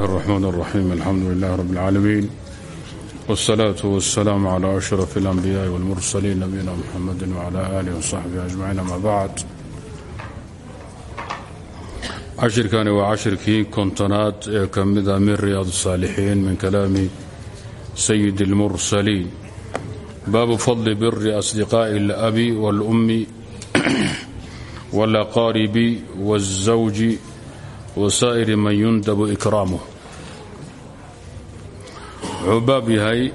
الرحمن الرحيم الحمد لله رب العالمين والصلاة والسلام على أشرف الأنبياء والمرسلين نبينا محمد وعلى آله وصحبه أجمعين أما بعد cashirkani waa cashirkii kontonaad ee ka mida min riyaad الsaalixiin min kalaami sayid اlmursaliin baabu fadli biri asdiqaaءi اlabi wاlأmi wاlaqaaribi wالزawji wasaa'iri man yundabu ikraamuh wuxuu baab yahay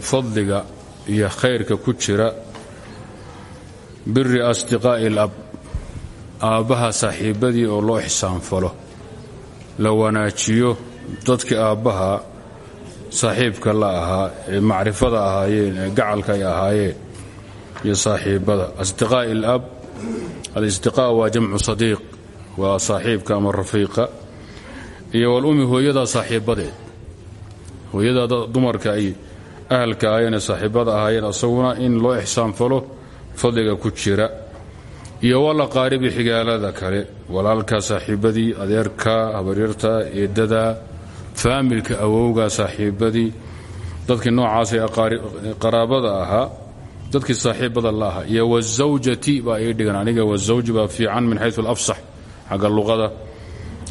fadliga iyo khayrka ku jira biri asdiqaa'i alab aabbaha saaxiibbadii oo loo ixsaanfalo. La wanaajiyo dadkii aabbaha saaxiibka la ahaa ee macrifada ahaayeen ee gacalka ay ahaayeen iyo saaxiibbada asdiqaa'i alab alisdiqaa waa jamcu sadiiq waa saaxiibka ama rafiiqa. Iyo walumi hooyadaa saaxiibbadeed. Hooyadaa dumarka ay ahalka ahaayeen ee saaxiibbada ahaayeen asaguna in loo ixsaanfalo fadliga ku jira. Iyo wala qaaribi xigaalada kale. Walaalka saaxiibbadii adeerka habaryarta eedada faamilka awowga saaxiibbadii. Dadkii noocaas ee qaraabada ahaa dadkii saaxiibbada la ahaa. Iyo wazawjati baa ii dhigan aniga wazawji baa fiican min xayu alafsax xagga luqada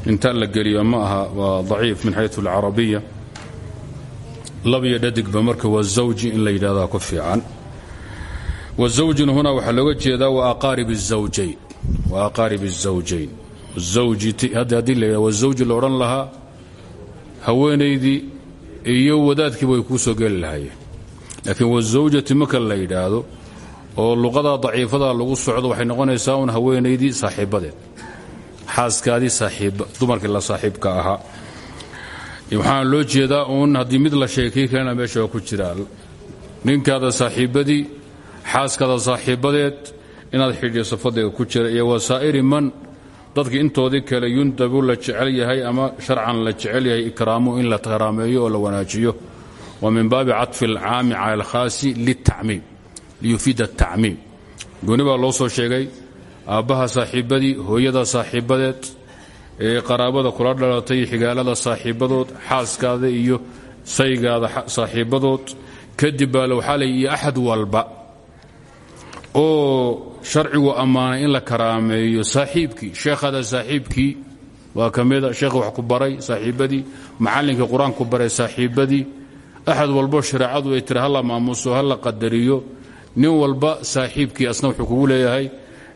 inta la geliyo ma aha waa daciif min xayu alcarabiya labiyo dhadigba marka wazawji in la yidhahdaa ku fiican wزawjin huna waxaa looga jeedaa waaqaarib الزawjayn haddii la wazawji la odhan lahaa haweenaydii iyo wadaadkiiba way kuu soo geli lahaayeen laakiin wazawjati marka la yidhaahdo oo luqada daciifada lagu socdo waxay noqonaysaa un haweenaydii saaxiibbadeed xaaskaadii dumarkii la saaxiibka ahaa. Waxaana loo jeedaa uun haddii mid la sheekay kalena meesha ku jiraa ninkaada saaxiibbadii xaaskada saaxiibbadeed inaad xidhiiso fadliga ku jira iyo wasaa'iri man dadkii intoodii kale yundabu la jecel yahay ama sharcan la jecel yahay ikraamu in la karaameeyo oo la wanaajiyo. Wa min baabi caطfi alcaami cala alkhaasi litacmiim liyufiida atacmiim. Gooni baa loo soo sheegay aabbaha saaxiibbadii hooyada saaxiibbadeed ee qaraabada kula dhalatay xigaalada saaxiibbadood xaaskaada iyo saygaada saaxiibbadood kadib baa waxaa lay iyo axad walba oo sharcigu ammaanay in la karaameeyo saaxiibkii sheekhada saaxiibkii waa ka mida sheekh wax ku baray saaxiibbadii macallinkii qur'aanku baray saaxiibbadii axad walbo shareecadu ay tiri hala maamuuso hala qadariyo nin walba saaxiibkii asna wuxuu kugu leeyahay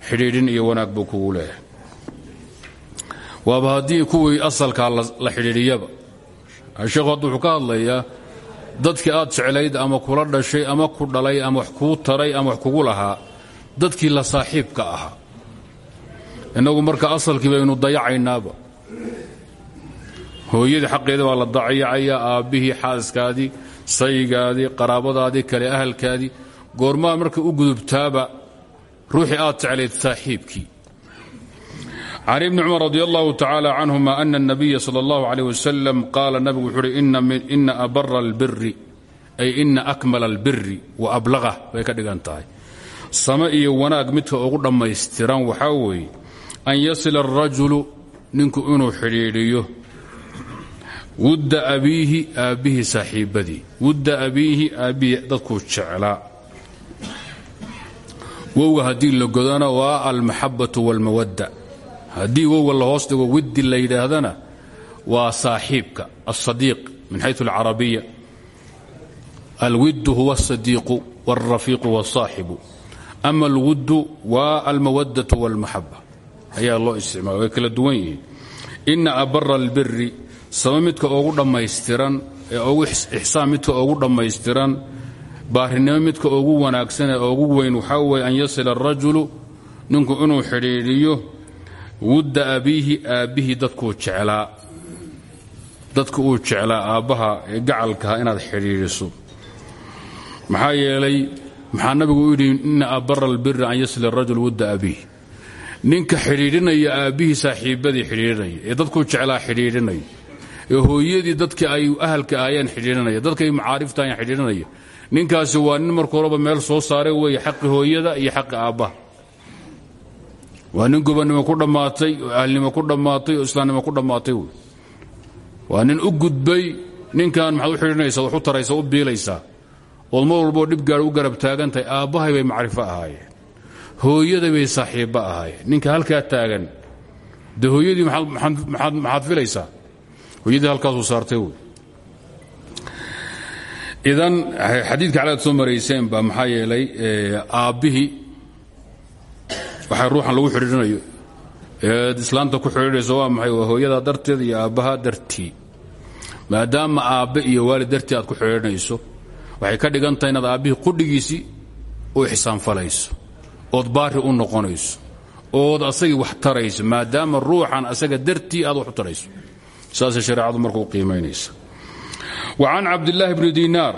xidhiidhin iyo wanaag buu kugu leeyahay. Waaba haddii kuwii asalkaa la xidhiidhiyaba. Sheekhu hadda wuxuu ka hadlayaa dadkii aad jeclayd ama kula dhashay ama ku dhalay ama wax kuu taray ama wax kugu lahaa dadkii la saaxiibka ahaa. Innagu marka asalkii baynu dayacaynaaba. Hooyadii xaqeeda baa la dayacayaa aabbihii xaaskaadii saygaadii qaraabadaadii kale ahalkaadii. Goormaa marka u gudubtaaba ruuxii aad jeclayd saaxiibkii can ibni cumar radi allahu tacaala canhuma ana اnabiya sal اllahu alيh wasalam qaala nabigu wuxuu uhi ina abara اlbiri ay ina akmala اlbiri wa ablaqah bay ka dhigan tahay same iyo wanaag midka ugu dhammaystiran waxaa weeye an yasila الrajulu ninku inuu xidhiidhiyo wudda abiihi aabbihii saaxiibbadii wudda abiihi aabbihii dadkuu jeclaa wowga haddii la godana waa almaxabaةu wاlmawadda haddii wowga la hoos dhigo widdi la yidhaahdana waa saaxiibka alsadiiq min xayu alcarabiya alwiddu huwa asadiiqu wاlrafiiqu wاsaaxibu ama alwuddu waa almawadatu wاlmaxaba ayaa loo isticmaala way kala duwan yihiin ina abara albiri sama midka ugu dhammaystiran ee ugu ixsaan midka ugu dhammaystiran baarinimo midka ugu wanaagsan ee ugu weyn waxaa weeye an yasila arajulu ninku inuu xidhiidhiyo wudda abiihi aabbihii dadkuu jeclaa. Dadka uu jeclaa aabbaha ee gacalkaha inaad xidhiidhiso. Maxaa yeelay maxaa nabigu u yidhi ina abara albiri an yasila arajul wudda abiihi. Ninka xidhiidhinaya aabbihii saaxiibbadii xidhiidhinaya ee dadkuu jeclaa xidhiidhinaya ee hooyadii dadkii ay ahalka ahayeen xidhiidhinaya dadkay macaarifta ayaan xidhiidhinaya ninkaasi waa nin marka meel soo saaray weeye xaqi hooyada iyo xaqi aabbaha. Waa nin gobannimo ku dhammaatay oo ku dhammaatay oo ku dhammaatay waa nin u gudbay ninkan maxaad u xidhinaysaa wax u taraysa u biilaysaa. Ood mar walboo dhib u garab taagantahay aabbahay bay macrifo ahaayeen. Hooyaday bay saaxiibba ahaayeen. Ninka halkaa taagan de hooyadii maxaad filaysaa? Hooyadii halkaasuu saartay idan xadiidka calaad soo marayseen baa maxaa yeelay aabbihii waxaa ruuxan lagu xidhiirinayo eed islaamta ku xidhiidhayso waa maxay? Waa hooyadaa darteed iyo aabbaha dartii. Maadaama aabbe iyo waalid dartii aad ku xidhiidhinayso waxay ka dhigan tahay inaad aabbihii qudhigiisii u ixsaanfalayso ood baari u noqonayso ood asagii wax tarayso maadaama ruuxan asaga dartii aad wax tarayso. Saasay shareecadu marka u qiimaynaysa wa can cabdillaahi bni dinaar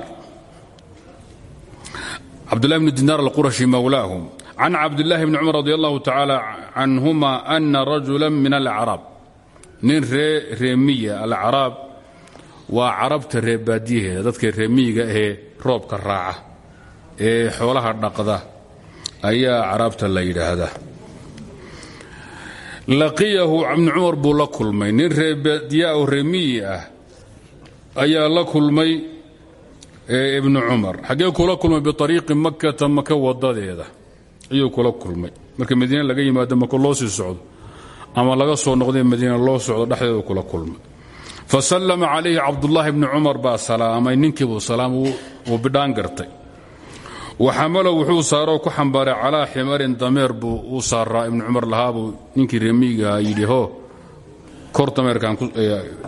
cabdullahi bni dinaar alqurashi mowlaahum can cabdillaahi bni cumar radi allahu tacaala canhuma ana rajula min alacraab nin ree reemiya alacraab waa carabta ree baadiyaheeda dadka reemiyiga ahee roobka raaca ee xoolaha dhaqda ayaa carabta la yidhaahdaa. Laqiyahu ibnu cumar buu la kulmay. Nin ree baadiya oo reemiyi ah ayaa la kulmay ibnu cumar. Xaggee kula kulmay biariiqi makata maka wadadeeda ayuu kula kulmay. Marka madiine laga yimaado maka loo sii socdo ama laga soo noqday madiina loo socdo dhexdeedu kula kulmay. Fa sallama calayhi cabdullaahi bni cumar baa salaamay ninkiibuu salaam uu bidhaan gartay. Wa xamalo wuxuu saaroo ku xambaaray calaa ximarin dameer buu u saaraa. Ibnu cumar lahaabuu ninkii remiigaha yidhi ho kor dameerkan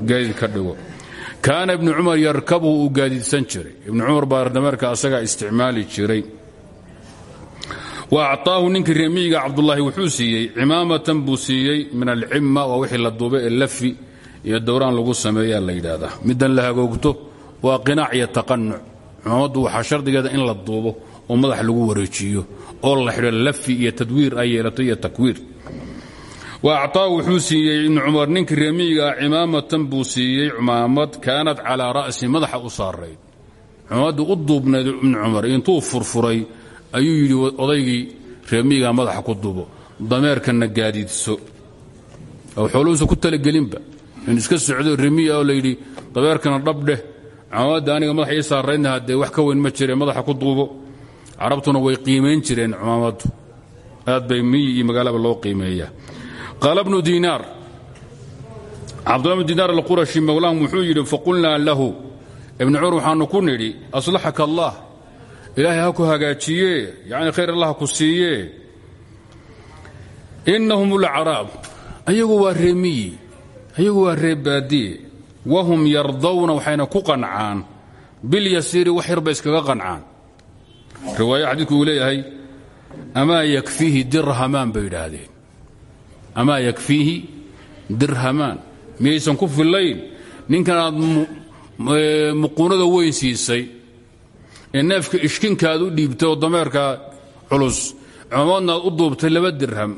gaadiid ka dhigo kaana ibnu cumar yarkabuhu uu gaadiidsan jiray. Ibnu cumar baa dameerka asagaa isticmaali jiray. Wa acطaahu ninkii remiyiga cabdulaahi wuxuu siiyey cimaamatan buu siiyey min alcimma waa wixii la duubay ee lafi iyo dowraan lagu sameeyaa la yidhaahdaa middan la hagoogto waa qinaac iyo taqanuc cimaamaddu waxaa shardigeeda in la duubo oo madax lagu wareejiyo oo la xidho lafi iyo tadwiir ay yeelato iyo takwiir wa acطaahu wuxuu siiyey ibnu cumar ninkii remiyiga ah cimaamatan buu siiyey cumaamad kaanat calaa ra'si madaxa u saarayd cumaamaddu u duubnayd ibnu cumar furfuray ayuu yidhi odaygii reemiyigaa madaxa ku dubo dameerkanna gaadiidso. Xooluhuusa ku talagelinba. In iska socdo remiya oo layidhi dameerkana dhabdheh cumaamadda aniga madaxa ii saaraydna haddee wax ka weyn ma jire madaxa ku duubo. Carabtuna way qiimayn jireen cumaamaddu aad bay miyi iyo magaalaba loo qiimeeya qaala bnu diinaar cabdullah bnu diinaar alqurashi mowlaahum wuxuu yidhi faqulnaa lahu ibnu cumar waxaanu ku nidhi aslaxaka allah ilaahay ha ku hagaajiye yacni khayr allah ku siiye innahum ulacraab ayagu waa reemiyi ayagu waa ree baadiye wahum yardawna waxayna ku qancaan bilyasiiri wax yar bay iskaga qancaan riwaaya xadiidku uu leeyahay amaa yakfiihi dirhamaan bay yidhaahdeen amaa yakfiihi dirhamaan. Miyaysan ku fillayn? Ninkan aad muquunada weyn siisay. Ee neefka ishkinkaad u dhiibtay oo dameerka culus. Cumamadna u duubtay laba dirham.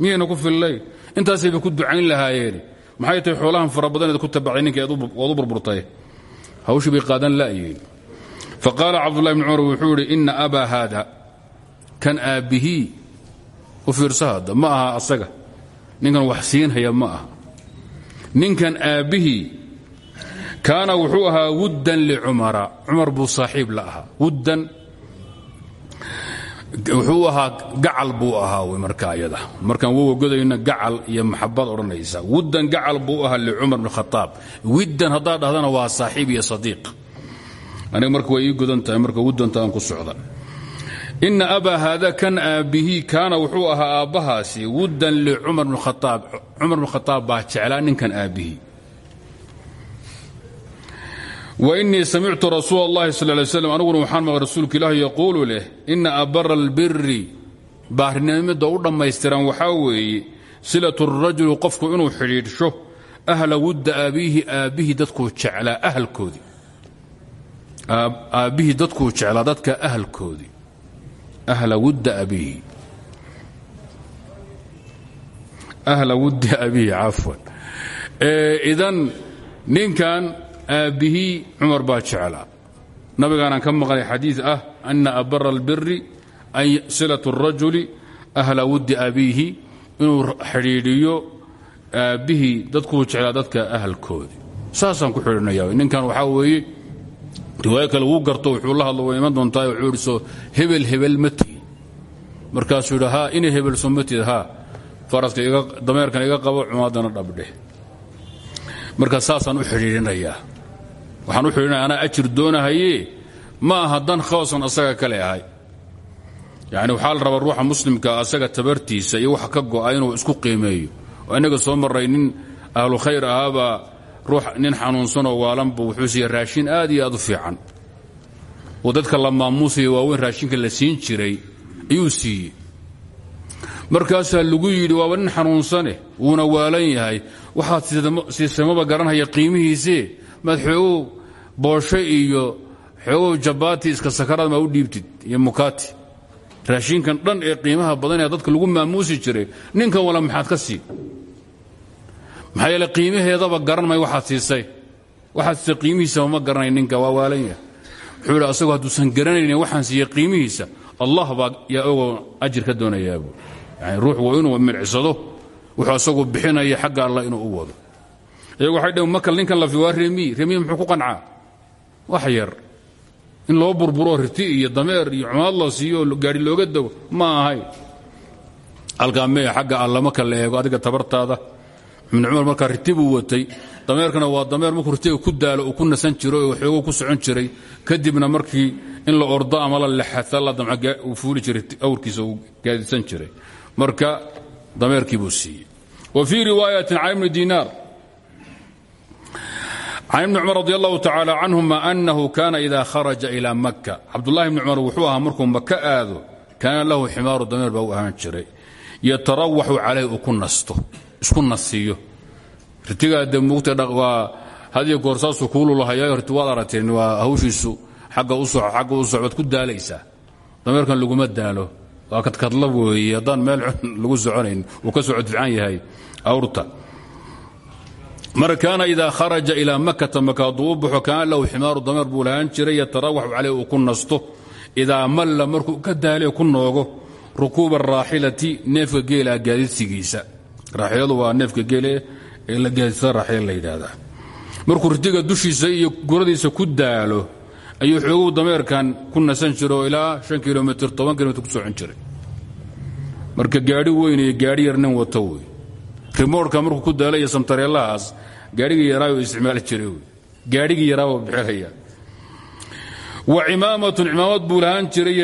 Miyayna ku fillayn? Intaasayba ku ducayn lahaayeen. Maxay tahay xoolahan fara badaneed ku tabacay ninka waad u burburtay? Hawshii bay qaadan la'yihiin fa qaala cabdullahi bni cumar wuxuu inna abaa haada kan aabbihii u hadda. Ma aha asaga ninkan wax siinhaya ma aha ninkan aabbihii kaana wuxuu ahaa wuddan licumara cumar buu saaxiib la ahaa. Wuddan wuxuu ahaa gacal buu ahaa wy marka ayada. Markaan wowagodayna gacal iyo maxabad odhanaysa. Wuddan gacal buu ahaa licumar bn khaaab widdan haddaad dhahdana waa saaxiib iyo sadiiq. Aniga marka way ii godan tahay marka wuddanta aan ku socda ina abaa haada kan aabbihi kaana wuxuu ahaa aabbahaasi wuddan licumar bn khaaab cumar bn khaaab baa jeclaa ninkan aabbihi wa innii samictu rasuula اllahi sal lay slam aniguna waxaan maqlay rasuulka ilaahi yaquulu leh ina abara albiri baarinimada u dhammaystiran waxaa weeye silatu rajulu qofku inuu xidhiidhsho ahla wudda aabbihi aabbihii dadkuu jeclaa ahalkoodii. Aabbihii dadkuu jeclaa dadka ahlkoodi ahla wuddi abiihi ahla wuddi abiihi cafwan idan ninkan aabbihii cumar baa jeclaa nabigaanaan ka maqlay xadiid ah ana abara albiri silatu الrajuli ahla wuddi abiihi inuu xidhiidhiyo aabbihii dadkuu jeclaa dadka ahalkoodii saasaan ku xidhiidhinaya ninkan waxaa weeye riwaayo kale garto wuxuu la hadlo way iman doontaa wuxuu idhi soo hebel hebel ma tihi markaasuu yidhi haa inay hebel soo ma tihid haa. Dameerkan iga qabo cumaadana dhabdheh. Marka saasaan u xidhiidhinayaa waxaan u xidhiidhinaya anaa ajir doonahaye ma aha dan asaga kale ahay. Yacni waxaa rabaa ruuxa muslimka asaga tabartiisa iyo waxa ka go'a inuu isku qiimeeyo. Oo innaga soo marray nin ahlu khayr ahaabaa ruux nin xanuunsanoo waalanba wuxuu siiye raashin aad iyo aad u fiican. Oo dadka la maamuusaya waaweyn raashinka la siin jiray ayuu siiyey. Markaasaa lagu yidhi waaba nin xanuunsane wuuna waalan yahay. Waxaad siisamaba garanhaya qiimihiisee maad xoogow boosho iyo xoogow jabaati iska sakaraad maa u dhiibtid iyo mukaati. Raashinkan dhan ee qiimaha badan ee dadka lagu maamuusi jiray ninkan wala maxaad ka sii maxaa yeele qiimaheedaba garan may waxaad siisay. Waxaad siisay qiimihiisaba ma garanay ninka waa waalan yahay. Wuxuu idhi asagoo hadduusan garanaynin waxaan siiyey qiimihiisa allah baa yaa ogoo ajir ka doonayaabu. Yani ruux waa inuu midcsado wuxuu asagu bixinaya xagga allah inuu u wado. Iyagu waxay dhaheen makal ninkan lafi waa remiy. Remiy muxuu ku qancaa? Wax yar. In loo burburo riti iyo dameer iyo cumaad la siiyo gaari looga dago ma ahay. Halkaa mee xagga alla marka la eego adiga tabartaada ibn cumar markaa riti buu watay. Dameerkana waa dameer markuu ritiga ku daalo uu ku nasan jiro oo xoogo ku socon jiray. Kadibna markii in la ordo ama la lexata la damca uu fuuli jiray awrkiisa uu gaadisan jiray. Marka dameerkii buu siiyey. Wa fii riwaayatin can ibni dinaar can ibni cumar radi allahu tacaala canhuma anahu kana ida kharaja ila maka cabdullahi bni cumar wuxuu ahaa markuu maka aado kaana lahu ximaaru dameer baa u ahaan jiray. Yatarawaxu calayh uu ku nasto isku nasiiyo. Ritigaa de mugta waa hadiyo goor saasuu kuululahayaa waad aragteen waa hawshiisu xagga u soco xagga u socbaad ku daalaysaa. Dameerkan laguma daalo. Waa kadkadla weeye haddaan meel lagu soconayn uu ka socod fiican yahay. Awrta. Mar kaana idaa kharaja ilaa makata maka hadduu u baxo kaana lahu ximaaru jiray yatarawaxu caleyh uu ku nasto. Idaa malla ka daale ku noogo rukuuba araaxilati neefka geelaa gaadidsigiisa raaxiladu waa neefka geele ee la gaadidsada raaxila la yidhaahdaa. Markuu ritiga dushiisa iyo guradiisa ku daalo ayuu xoogow dameerkan ku nasan jira oo ilaa an kilomitr toban ku socon jiray. Marka gaadhi weyn iyo gaadhi yar nin wato wey. Rimoorka markuu ku daala iyo samtareelahaas gaadhigii yaraayo isticmaali jiray wey. Gaadhigii yaraabuu bixinaya wa cimaamatun cimaamad buu lahaan jiray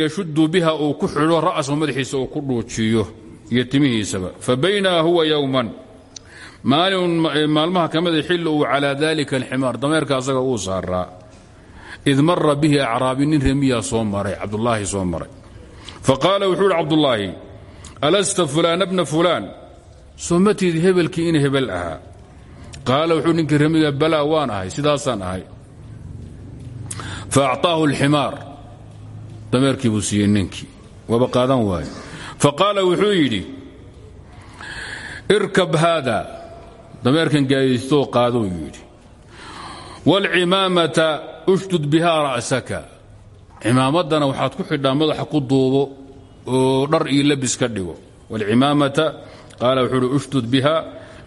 yashuddu biha uu ku xidho ra'sahu madaxiisa uu ku dhuujiyo iyo timihiisaba. Fa baynaa huwa yowman maalin maalmaha ka mida xilli uu calaa dalika alximaar dameerka asaga uu saaraa. Id mara bihi acraabi nin remiyaa soo maray cabdulaahi soo maray. Faqaala wuxuu uhi cabdulaahi alasta fulaana bna fulaan? Soo matiid hebelkii in hebel ahaa. Qaala wuxuu ninkii remiga balaa waan ahay sidaasaan ahay. Fa acطaahu alximaar. Dameerkii buu siiyey ninkii. Waaye faqaala wuxuu yidhi irkab haada. Dameerkan gaadiistoo qaadou yidhi wاlcimaamata ushdud bihaa ra'saka. Cimaamaddana waxaad ku xidhaa madaxa ku duubo oo dhar iyo labis ka dhigo. Wاlcimaamata qaala wuxuu uhi ushdud biha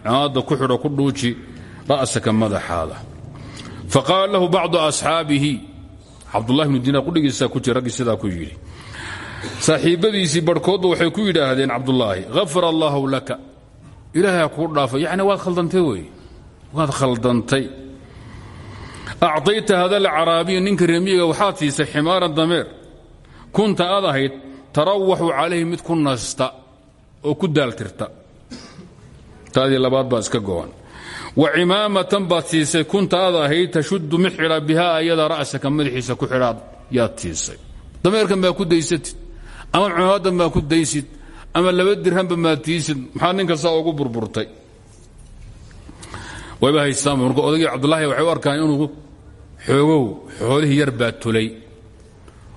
cimaamadda ku xidho ku dhuuji ra'saka madaxaada. Faqaala lahu bacdu asxaabihi cabdullahi bnu diinaar qudhigiisaa ku jira raggii ku yidhi saaxiibbadiisii barhkoodba waxay ku yidhaahdeen cabdulaahi hafar allaahu laka. Ilaahay ha kuu dhaafay. Yacni waad khaldantay wey waad khaldantay. Acطayta hada alcaraabiya ninka remiyiga waxaad siisay ximaaran dameer. Kunta aad ahayd tarawaxu calayhi mid ku nasta oo ku daaltirta taadii labaad baa iska go'an. Wa cimaamatan baad kunta aad tashuddu mid xidha bihaa ra'saka madaxiisa ku xidhaad yaad siisay. Dameerkan baa ku daysatid ama cimaamaddan baa ku daysid ama laba dirhanba maad tiisid maxaa ninka saa ugu burburtay? Wayba haystaan marka odaygii cabdulaahi waxay u arkaan inuu xoogow xoolihii yar baa tulay.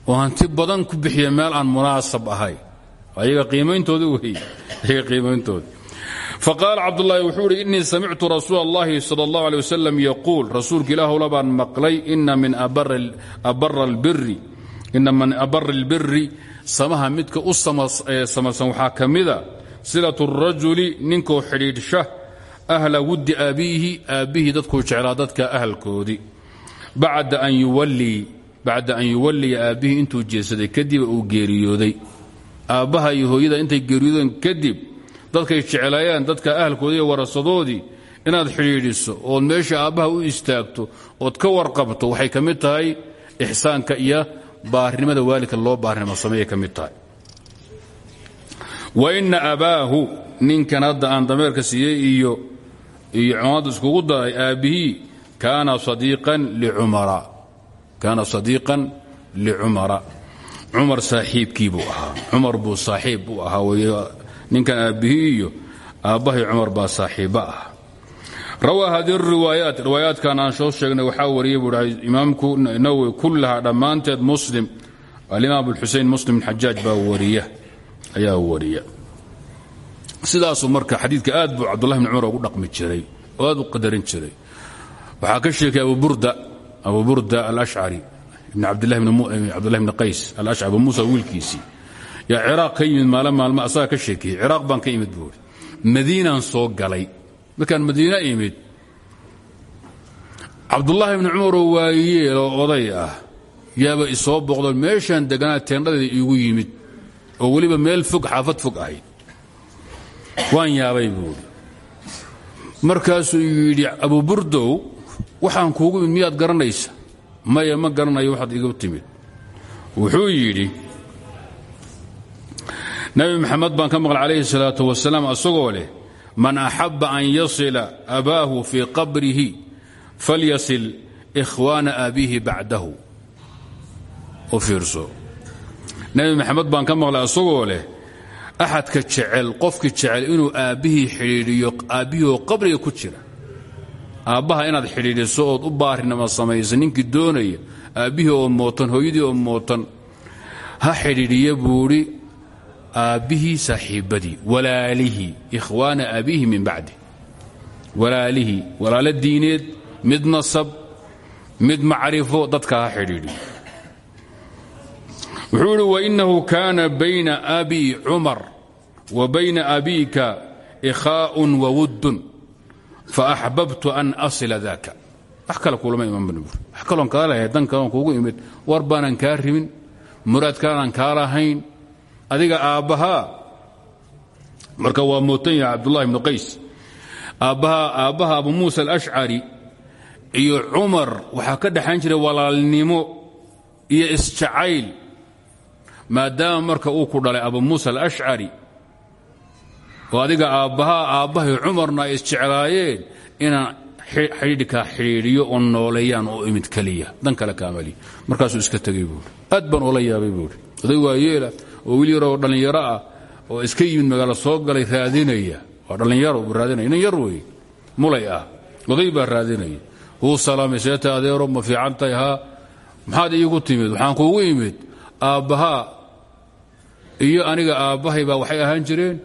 Oo hanti badan ku bixiya meel aan munaasab ahay. Ayaga qiimayntooda wey ayaga qiimayntooda faqaala cabdulaahi wuxuu idhi innii samictu rasuula allahi sala allahu alay wasalam yaquul. Rasuulka ilaahowla baan maqlay ina min abara albiri samaha midka u samarsan waxaa ka mida silatu rajuli ninkoo xidhiidhsha ahla wuddi aabiihi aabbihii dadkuu jeclaa dadka ahalkoodii. Bacda an yuwalliya aabbihii intuu jeesaday kadib uu geeriyooday. Aabbaha iyo hooyada intay geeriyoodeen kadib dadkay jeclaayaan dadka ahalkoodii iyo warasadoodii inaad xidhiidhiso ood meesha aabbaha u istaagto ood ka warqabto waxay ka mid tahay ixsaanka iyo baarinimada waalidka loo baarinimo sameeyay ka mid tahay. Wa inna abaahu ninkan hadda aan dameerka siiyey iyo iyo cumaaddu iskugu daray aabbihii kaana sadiiqan licumara cumar saaxiibkii buu ahaa. Cumar buu saaxiib buu ahaa ninkan aabbihii iyo aabbahay cumar baa saaxiibba ah rawaa hadi riwaayaat riwaayaatkan aan soo sheegnay waxaa wariyey buu imaamku nawowi kullahaa dhammaanteed muslim alimaam abulxusein muslim bin xajaaj wariya ayaa wariya sidaasuu marka xadiidka aad buu cabdullahi bn cumar ugu dhaqmi jiray oo aad u qadarin jiray. Waxaa ka sheekay abu burda alashcari ibn cabdillahi bni qays alashcari abu muusa wiilkiisii. Yaa ciraaq ka yimid maalin maalmo asaga ka sheekeeyey ciraaq baan imid buuri madiinaan soo galay markaan madiine imid cabdullaahi bni cumaroo waayeel oo oday ah yaaba isoo boqdo meeshaan deganaa teendhadeeda iigu yimid oo weliba meel fog xaafad fog ahayd. Waan yaabay buuri markaasuu yidhi abuburdow waxaan kuugu imid miyaad garanaysa? Maya ma garanayo waxaad igu timid. Wuxuu yidhi nabi maxamed baan ka maqlay calayhi salaatu wasalaam asagoo leh man axabba an yasila abaahu fii qabrihi falyasil ikhwaana aabihi bacdahu. U fiirso. Nebi maxamed baan ka maqlay asagoo leh axadka jecel qofki jecel inuu aabbihii xidhiidhiyo aabbihii oo qabriga ku jira. Aabbaha inaad xidhiidhiso ood u baarinama samaysa ninkii doonaya aabbihii oo mootan hooyadii oo mootan ha xidhiidhiya buudhi aabbihii saaxiibbadii walaalihii ikhwaana aabihi min bacdi. Walaalihii walaalo diineed mid nasab mid macrifo dadka ha xidhiidhiyo wuxuu idhi wainahu kaana bayna abi cumar wa bayna abiika ikhaa'un wawuddun faaxbabtu an asila daaka. Wax kale kulama iman bn buur wax kaloon kaa lahay dan imid war baanan kaa ribin muraad kaanaan kaa lahayn adiga aabbahaa marka waa mootan yahay cabdullahi ibnu qays. Aabbahaa aabbaha abu muusa alashcari iyo cumar waxaa ka dhexayn jiray walaalnimo iyo isjacayl maadaama marka uu ku dhalay abu muusa alashcari oo adiga aabbahaa aabbahay cumarna ay isjeclaayeen inaan xidhiidhkaa xidhiidhiyo oo nooleeyaan oo imid keliya dan kale kaamaliya markaasuu iska tegey buuri aad baan oola yaabay buuri oday waayeela oo wiil yaroo ah oo iska yimid magaalo soo galay raadinaya. Waa dhallinyaro raadinaya. Nin yar wey mulay ah oday raadinaya. Wuu salaamay adeero ma fiican tahay maxaad iigu timid? Waxaan kuugu imid aabbahaa iyo aniga aabbahay baa waxay ahaan jireen?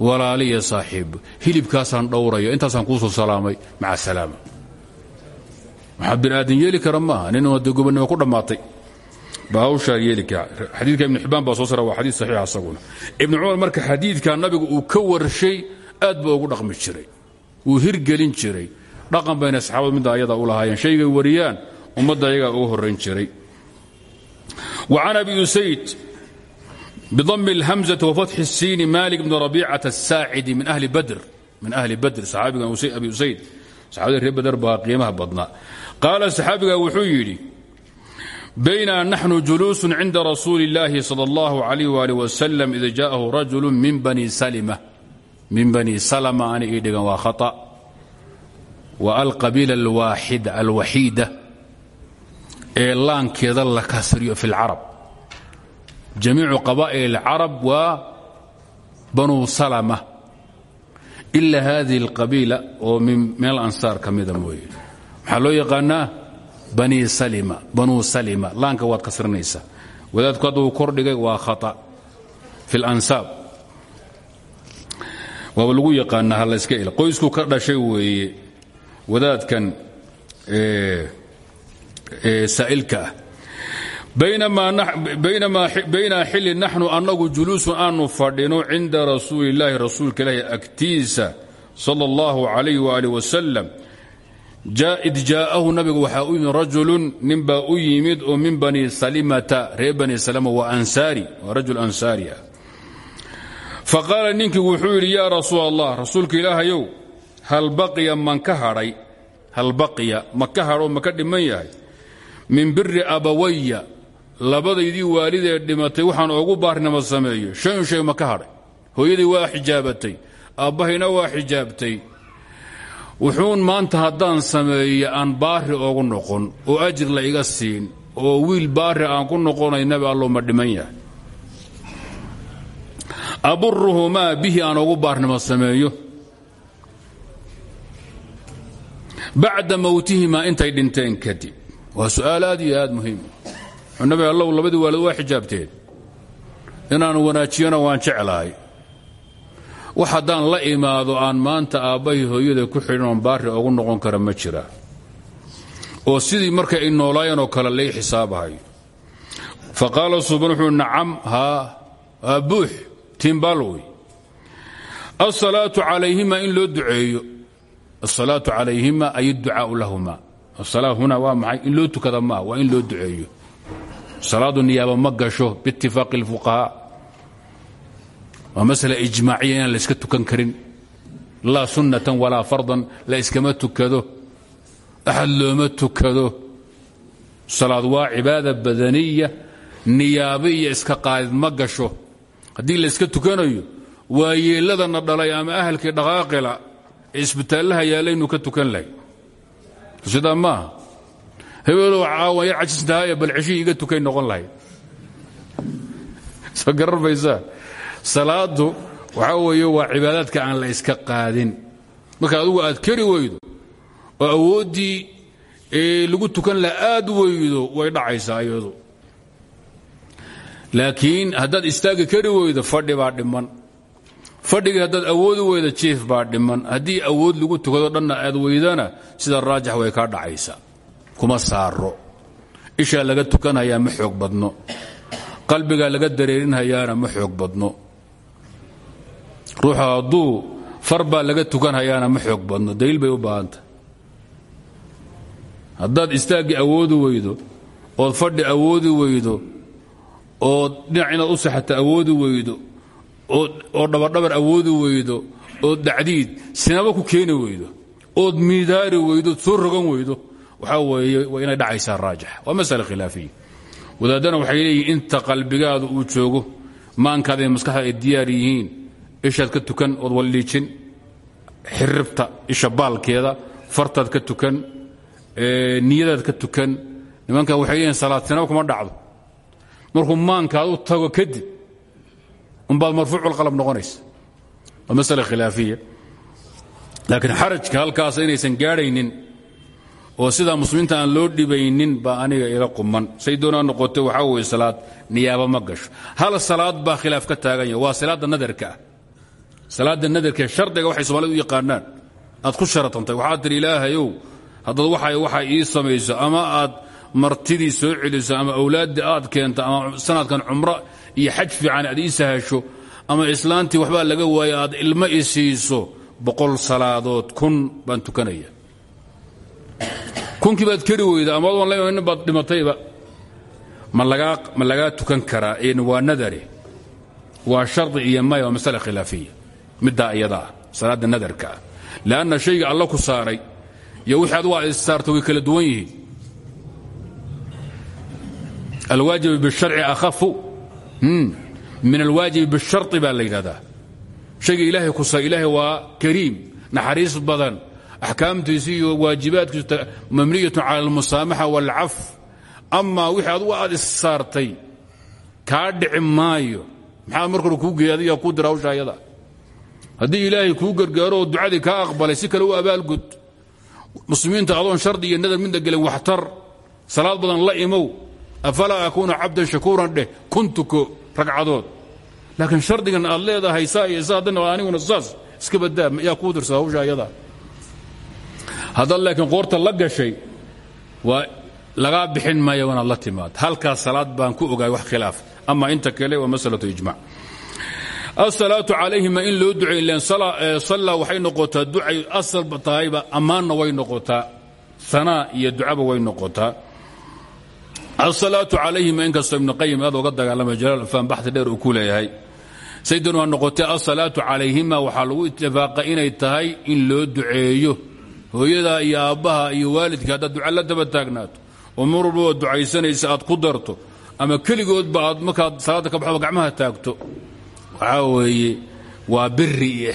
Walaaliya saaxiib. Hilibkaasaan dhowraya intaasaan kuu soo salaamay. Maca salaama waxaa bini aadan yeeli kara maaha? Nin ku dhammaatay baa hawshaa yeeli kara xadiidka ibnu xibbaan baa soo sara waa xadiid saxiixa asaguna ibnu cumar marka xadiidka nabigu uu ka warshay aad buu ugu dhaqmi jiray wuu hirgelin jiray dhaqan bayna saxaabadu midda ayada u lahaayeen shaygay wariyaan ummadda ayagaa ugu horrayn jiray wa can abi usayd بضم الهمزة وفتح السين مالك بن ربيعة الساعدي من أهل بدر من أهل بدر صحابي أبي أسيد صحابي ريب بدر بها قيمها بضنا قال صحابي وحيري بين نحن جلوس عند رسول الله صلى الله عليه وآله وسلم إذا جاءه رجل من بني سلمة من بني سلمة أنا إيدغا وخطأ والقبيلة الواحدة الوحيدة إعلان كذا لكسر في العرب جميع قبائل العرب وبنو سلمة إلا هذه القبيلة ومن من الأنصار كميدا موي محلو يقانا بني سلمة بنو سلمة لانك واد كسرنيسا وذات كدو كردغي وخطأ في الأنساب وبلغو يقانا هلا اسكيل قويسكو كردا شيء وي وذات كان إيه إيه سائلك bayna xili naxnu annagu juluusun aanu fadhino cinda rasuuli illaahi rasuulka ilaahi agtiisa sal اllahu alayh wali wasalam id jaa'ahu nabigu waxaa u yimid rajulun ninbaa u yimid oo min bani salimata reer bani salma waa ansaari waa rajul ansaari ah. Faqaala ninkii wuxuu yidhi yaa rasuul allah rasuulka ilaahayow hal baqiya man ka hadhay? Hal baqiya ma ka hadho ma ka dhiman yahay? Min biri abawaya labadaydii waalidee dhimatay waxaan oogu baarnimo sameeyo. Shayun shay ma hadhay. Hooyadii waa xijaabatay aabbahayna waa xijaabtay wuxuun maanta haddaan sameeyo aan baari oogu noqon oo ajir la iga siin oo wiil baari aan ku noqonay nabi allo ma dhiman yahay. Aburuhumaa bihi aan oogu baarnimo sameeyo. Bacda mowtihimaa intay dhinteen kadib. Waa su'aal aad iyo aad muhiim nabi allow labadii waalid waa xijaabteen. Inaan wanaajiyona waan jeclahay wax haddaan la imaado aan maanta aabbahii hooyada ku xidhin oon baari ogu noqon kara ma jira. Oo sidii marka ay noolaayeen oo kale lay xisaabahayo fa qaala suban wuxuu nacam haa aa buux tiimbaalwey asalaatu in loo duceeyo. Asalaatu calayhima ay adducaau lahuma asalaa huna waa maxay? In loo tukada maa waa in loo duceeyo. Salaadu niyaaba ma gasho biitifaaqi اlfuqahaa waa masala ijmaaciya inaan la iska tukan karin. Laa sunnatan walaa fardan la iskama tukado. Axad looma tukado. Salaad waa cibaada badaniya niyaabe iyo iska qaadid ma gasho. Haddii la iska tukanayo waa yeelladana dhalay ama ahalkii dhaqaaqila ee isbitaallaha yaallaynu ka tukan lahay. Sidaa maaha hebelow caawan yar cajisnahaaye bal ceshihii iga tukay noqon lahayd soo garar maysaa salaadu waxaa weeye waa cibaadaadka aan la iska qaadin. Marka adugu aad keri weydo oo awooddii lagu tukan laha aad weydo way dhacaysaa iyadu. Laakiin haddaad istaagi kari weydo fadhi baa dhiman. Fadhigii haddaad awoodi weydo jiif baa dhiman. Haddii awood lagu tukado dhanna aad weydana sida raajax way kaa dhacaysaa. Kuma saaro ishaa laga tukanhayaa ma xoog badno. Qalbigaa laga dareerinhayaana ma xoog badno ruuxa hadduu far baa laga tukanhayaana ma xoog badno daliil bay u baahanta haddaad istaaggii awoodi weydo ood fadhi awoodi weydo ood dhinac inaad u saxata awoodi weydo oo dhabardhabar awoodi weydo ood dhacdiid sinaba ku keeni weydo ood miidaari weydo soo rogan weydo waxaa weeye waa inay dhacaysaa raajix waa masale khilaafiya. Wadaaddana waxay leeyihiin inta qalbigaadu uu joogo maankaada iyo maskaxda ay diyaar yihiin ishaad ka tukan ood walliijin xiribta isha baalkeeda fartaad ka tukan niyadaad ka tukan nimankan waxay leeyihiin salaad sinaba kuma dhacdo. Markuu maankaad u tago kadib umbaad marfuuculqalab noqonaysa. Waa masale khilaafiya. Laakiin xarajka halkaas inaysan gaadhaynin oo sidaa muslimiinta aan loo dhibaynin baa aniga ila quman. Say noqoto waxaa weye salaad niyaaba ma hal salaad baa khilaaf ka taagan yahay waa salaadda nadarka ah salaadda nadarka shardiga waxay soomaalida u yaqaanaan. Aad ku sharatantay waxaad tihi ilaahayow haddaad waxa ii samayso ama aad martidii soo celiso ama awlaaddii aad keento ama sanadkan cumro iyo xaj fiican aad ii sahasho ama islaantii waxbaa laga waayo aad ilmo i boqol salaadood kun baan tukanaya. Kunkii baad keri weyda ama adoon la baad dhimatayba. Ma lagaa tukan karaa waa nadare waa shardi iyo maya waa masale middaa iyadaa salaadda nadarka. Ah lianna shayga ku saaray iyo wixii adugu aad way kala duwan yihiin. Alwaajibu biharci ahafu hmm. min alwaajibi bishari baa la yidhahdaa. Shayga ilaahay kusa ilaahay waa kariim naxariis badan. Axkaamtiisi iyo waajibaadkiisu mamniyatun cala almusaamaxa waalcaf. Amaa wixii adugu aad issaartay kaa dhici maayo. Maxaa markore kuu geeya adiga kuu dira haddii ilaahay kuu gargaaro oo ducadii aqbalay si kale u abaalgud muslimiinta adoon shardi iyo nadar midna gelin waxtar. Salaad badan la imow. Afalaa akuunu cabdan shakuuran dheh? Kun ragcadood. Laakiin shardigan aad leedahay iyo saa aniguna saas. Iska badaa yaa kuu dirsa hawsha ayada haddaad laakiin qoorta la gashay waa lagaa bixin maayo wanaad la timaad. Halkaas salaad baan ku ogaay wax khilaaf. Ama inta kale waa masalatu ijmac asalaatu calayhima in loo ducay ilen salla waxay noqotaa ducay asalba tahayba ammaanna way noqotaa. Sanaa iyo ducaba way noqotaa. Asalaatu calayhima inkastoo ibnu qayim aad oga dagaalamay jalaal afaan baxdi dheer uu ku leeyahay. Saydan waa noqotay asalaatu calayhima waxaa lagu itifaaqa inay tahay in loo duceeyo. Hooyadaa iyo aabbaha iyo waalidka haddaad duca la daba taagnaato. Oo mar ducaysanaysa aad ku darto. Ama keligoodba aad markaad salaadda ka baxdo gacmaha taagto waxaa weeye waa biri iyo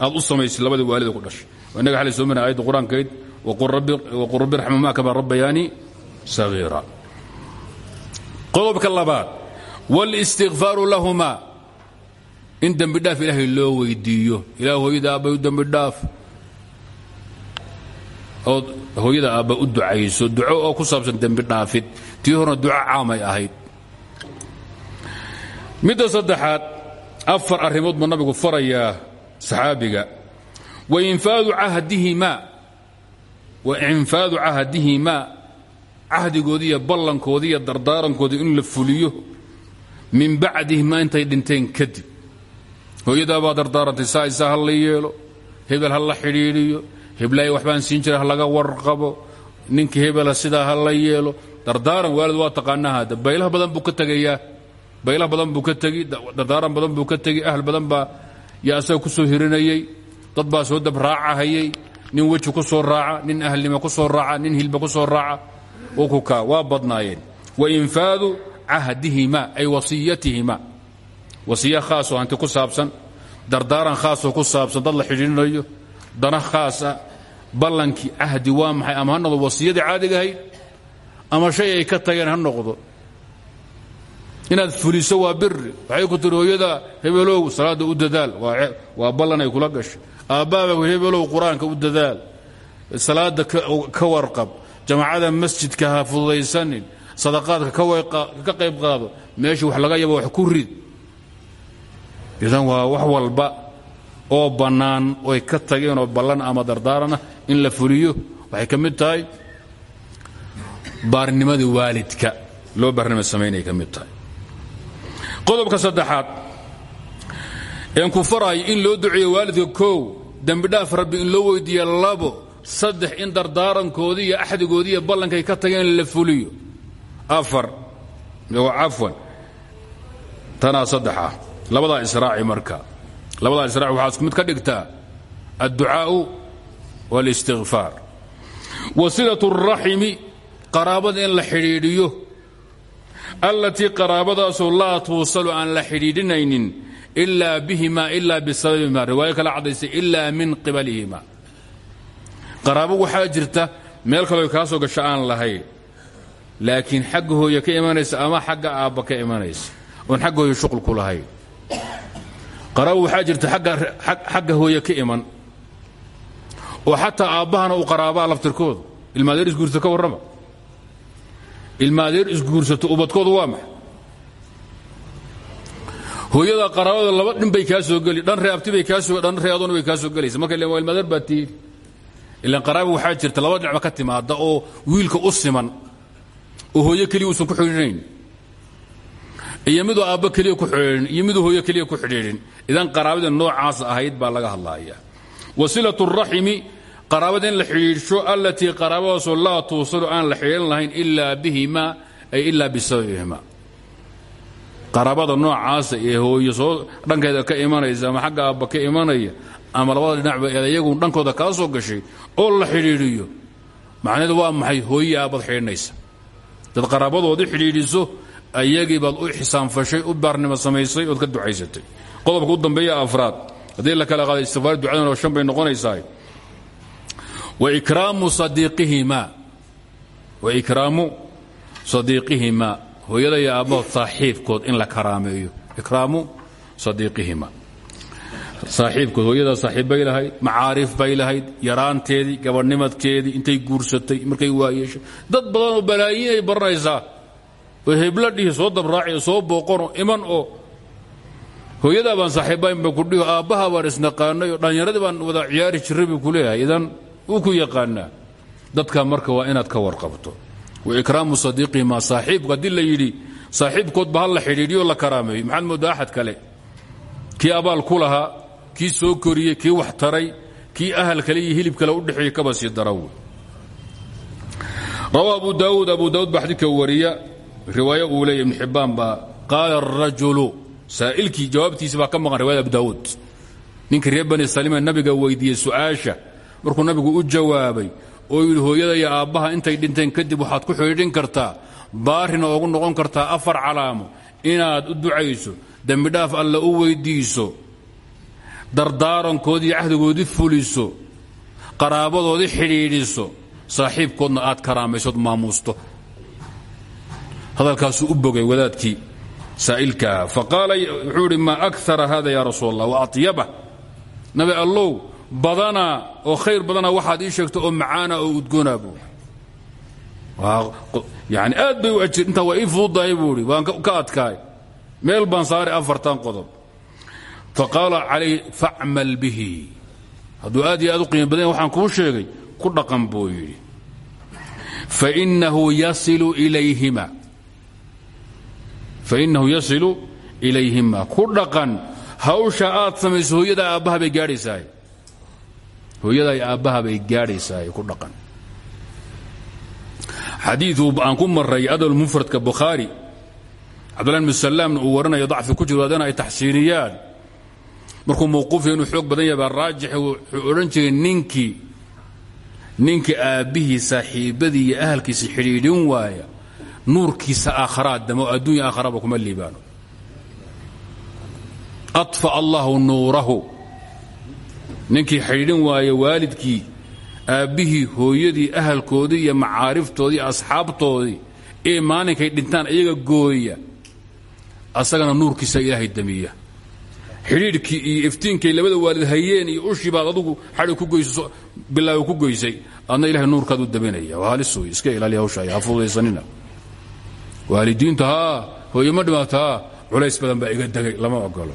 aad u samaysay labadii waalida ku dhashay. Waa innaga xalay soo marnay ayadda qur'aankayd waqul rabbi raxmamaa kama rabbayaani sagiira. Qodobka labaad wاlistikfaaru lahuma in dembi dhaaf ilaahay loo weydiiyo. Ilaah hooyada aabbay u dembi dhaaf. Ood hooyada aabba u ducayso duco oo ku saabsan dembi dhaafid. Tii horena duco caamay ahayd midda saddexaad afar arrimood buu nabigu farayaa saxaabiga. Wainfaadu cahdihimaa wainfaadu cahdihimaa cahdigoodii iyo ballankoodii dardaarankoodii in la fuliyo min bacdihimaa intay dhinteen kadib. Hooyadaabaa dardaarantay saa isaa ha la yeelo hebel ha la xidhiidhiyo heblaaya waxbaan siin jira ha laga warqabo ninka hebela sidaa ha la yeelo. Dardaaran waalid waa taqaanaa hadda baylaha badan buu ka tegayaa baylah badan buu ka tegi dardaaran badan buu ka tegi ahl badan baa yaa asaga ku soo hirinayey dad baa soo dab raacahayey nin weji ku soo raaca nin ahlnimo ku soo raaca nin hilba ku soo raaca kuka waa badnaayeen. Wainfaadu cahdihima ay wasiyatihima. Wasiya khaasoo hanti ku saabsan dardaaran khaasoo ku saabsan dad la xidhiirinayo dana khaasa ballankii cahdi waa maxay ama ha noqdo wasiyadii caadigahayd ama shay ay ka tageen ha noqdo inaad fuliso waa biri waxay ku tiri hooyada hebelow salaadda u dadaal. Waa ballan ay kula gashay. Aabbaaba hebelow qur'aanka u dadaal. Salaadda ka warqab. Jamaacada masjidka ha fududaysanin. Sadaqaadka ka qayb qaado. Meeshii wax laga yabo wax ku rid. Idan waa wax walba oo bannaan oy ka tageenoo ballan ama dardaaranah in la fuliyo waxay ka mid tahay baarnimadii waalidka. Loo baarnima samaynay ka mid tahay qodobka saddexaad. Een ku in loo duceeyo waalidka koow dembidhaaf rabbi in loo weydiiya labo saddex in dardaarankoodii iyo axdigoodii iyo ballankay ka tageen la fuliyo. Afar cafwan. Tanaa saddexa labadaa israaci marka. Labadaa israaci waxaa isku mid ka dhigtaa. Adducaa'u waalistigfaar wasilatu اraximi qaraabada in la xidhiidhiyo allatii qaraabadaasoo laa tuusalu aan la xidhiidhinaynin ilaa bihima ilaa bisababihima riwaayo kala caddaysay ilaa min qibalihima qaraabo waxaa jirta meel kaloo kaa soo gasho aan lahayn. Laakiin xagga hooye ka imanaysa ama xagga aabba ka imanaysa oon xagga hooye shuqul ku lahayn. Qaraabo waxaa jirta xagga hooye ka iman. Oo xataa aabbahana uu qaraabaa laftirkooda ilmaadeer isguursato ka warrama ilma adeer isguursato ubadkoodu waa maxay? Hooyada qaraabada laba dhin bay soo geli dhan reeabti bay kaa soo dhan reeadoona bay kaa soo gelaysa. Marka le waa ilmaadeer baa tiil ilaan qaraaba jirta laba dhinacba ka timaada oo wiilka u siman oo hooyo keliya uusan ku xidhiidhinayn iyo miduu aabbo keliya ku xidhiidhin iyo hooyo keliya ku xidhiidhin. Idan qaraabada noocaas ahayd baa laga hadlaaya wasilatu raximi qaraabada in la xidhiidsho allatii qaraabadaasoo laa tuusalu aan la xidhiidhan lahayn ilaa bihima ay ilaa bisababihima. Qaraabada noocaasa ee hooyo soo dhankeeda ka imanaysa ama xagga aabba ka imanaya ama labada dhinacba eedayagu dhankooda kaa soo gashay oo la xidhiidhiyo macnaheedu waa maxay? Hooyii aabbaad xidhiidhnaysa dad qaraabadoodii xidhiidhiso ayagii baad u xisaanfashay u baarnimo samaysay ood ka ducaysatay. Qodobka u dambeeya afraad haddii la kala qaada istifaar ducadana shan bay noqonaysaa waikraamu sadiiqihima waikraamu sadiiqihima hooyada iyo aabbahood saaxiibkood in la karaameeyo. Ikraamu sadiiqihima saaxiibkood hooyadaa saaxiib bay lahayd macaarif bay lahayd yaraanteedii gabadhnimadkeedii intay guursatay markay waayeeshay dad badan oo balaayiin ay baranaysaa oo hebla dhihi soo dabraaci oo soo booqanoo iman oo hooyadaa baan saaxiibbaynba kudhiho aabbaha baan isnaqaanay oo dhallinyaradii baan wada ciyaari jirray ku leeyahay. Idan wuu ku yaqaanaa dadka marka waa inaad ka warqabto. Wa ikraamu sadiiqihima saaxiibku haddii la yidhi saaxiibkoodba ha la xidhiidhiyo la karaameeyo maxaad moodaa axad kale? Kii abaal ku lahaa kii soo koriyey kii wax taray kii ahal kale iyo hilib kale u dhexeeyey kaba sii dara wey rawaa abu daawuud abu daawud baa xadiidka wariya riwaayo uu leeya ibn xibbaan baa qaala arajulu saa'ilkii jawaabtiisi baa ka maqan riwayada abu daawuud. Ninkii reer bani salima nabiga weydiiyey su'aasha markuu nabigu u jawaabay oo yidhi hooyada iyo aabbaha intay dhinteen kadib waxaad ku xidhiidhin kartaa. Baarina oogu noqon kartaa afar calaamo. Inaad u ducayso dembidhaaf alla u weyddiiso dardaarankoodii cahdigoodii fuliso. Qaraabadoodii xidhiidhiso. Saaxiibkoodna aad karaamaysood maamuusto. Hadalkaasuu u bogay wadaadkii saa'ilkaaha faqaala wuxuu idhi maa akara hada ya rasuul allah wa atyaba? Nabi allow badanaa oo khayr badanaa waxaad ii sheegto oo macaana oo udgoonaa buu yani aad bay u ajir intaa waa waan ka adkaay. Meel baan saaray afartan qodob. Faqaala calayh facmal bihi. Hadduu aad iyo aad badan waxaan kuu sheegay ku dhaqan buu yidhi. Fainahu yasilu ilayhima. Fainahu yasilu ilayhima. Ku dhaqan. Hawsha aad samayso hooyada aabbaha bay hooyada aabbaha bay ku dhaqan. Xadiiu aan ku maray adal mufradka bukhaari cabdullah bn salaamna uu waranayo dacfi ku jiro haddana ay taxsiiniyaan markuu mawquufya inuu xoog badan yahay baa raajix wuxuu jiray ninkii ninka aabbihii saaxiibbadii iyo ahalkiisa xidhiidhin waaya nuurkiisa aakharaad damo adduunya aakharaba kuma liibaano. Aطfa allahu nuurahu ninkii xidhiidhin waaya waalidkii aabbihii hooyadii ahalkoodii iyo macaariftoodii asxaabtoodii ee maalinkay dhintaan iyaga gooya asagana nuurkiisa ilaahay damiya xidhiidhkii iyo iftiinkay labada waalid hayeen iyo ushii baad adugu xadhi ku goyso bilaawi ku goysay adna ilahay nuurkaad u daminaya. Wey iska ilaaliya hawsha ha fududaysanina waalidiintu haa hooye ma culays badan baa iga degay lama ogolo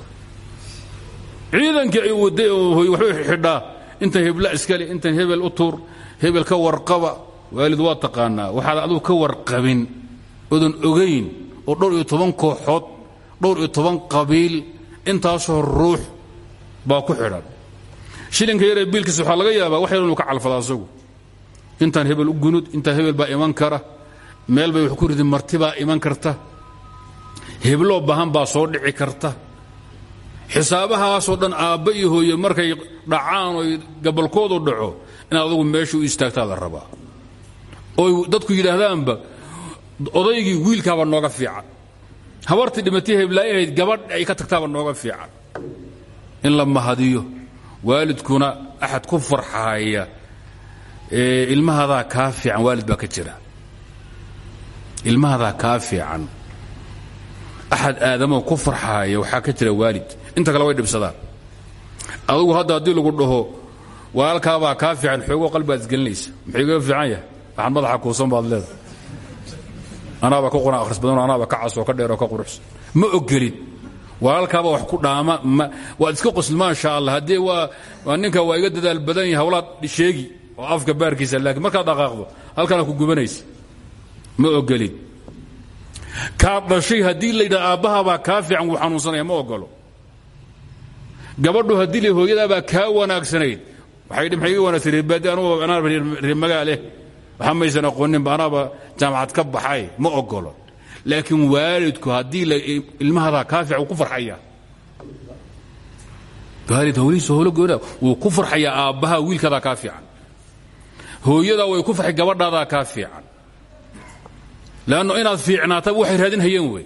ciidankii ay waday waxbay xidhaa intan hebla iskale intan hebel u tuur hebel ka warqaba waalid waa taqaanaa waxaad adugu ka warqabin odan ogayn oo dhowr iyo toban kooxood dhowr iyo toban qabiil intaasoo ruux baa ku xidhan. Shilinka yaree biilkiisa waxaa laga yaabaa wax inuu ka calfada asagu. Intaan hebel u gunud intaan hebel baa iman kara meel bay wax ku ridi marti baa iman karta hebloo baahan baa soo dhici karta xisaabahaasoo dhan aabba iyo hooye markay dhacaan oy gabolkoodu dhaco inaad adugu meesha u istaagtaa la rabaa. Oy dadku yidhaahdaanba odaygii wiilkaaba nooga fiican habartii dhimatay heblaayahayd gabadh ay ka tagtaaba nooga fiican in la mahadiyo waalidkuna axad ku farxaaya ilmahadaa kaa fiican waalid baa ka jira. Ilmahadaa kaa fiican axad aadamoo ku farxaaya waxaa ka jira waalid inta kale way dhibsadaan adugu hadda haddii lagu dhaho walaalkaabaa kaa fiican xoogoo qalbigaad isgelinaysa muxuu igaga fiican yahay waxaan madaxa kuusan baad leedahay anaaba ka quraan akhris badanoo anaaba ka casoo ka dheeroo ka quruxsan ma ogolid walaalkaaba wax ku dhaama waad iska qosli maasha allah haddii waa ninka waa iga dadaal badan yahay hawlaad sheegi oo afka baarkiisa laakiin markaad dhaqaaqdo halkana ku gubanaysa ma ogolid kaad dhashay haddii laydhaha aabbahabaa kaa fiican wuu xanuunsanaya ma ogolo gabadhu haddii la hooyadaabaa kaa wanaagsanayd. Waxay maxay iga wanaagsanay baadi anugu anaaba reer magaaleh waxa maysan aqooninba anaaba jaamacad ka baxay ma ogolo laakiin waalidku haddii ilmahadaa kaa fiican ku farxaya waalid hawlihiisa howlo goona wuu ku farxayaa aabbaha wiilkaadaa kaa fiican. Hooyadaa way ku farxay gabadhaadaa kaa fiican leanno inaad fiicnaataba waxay raadin hayeen wey.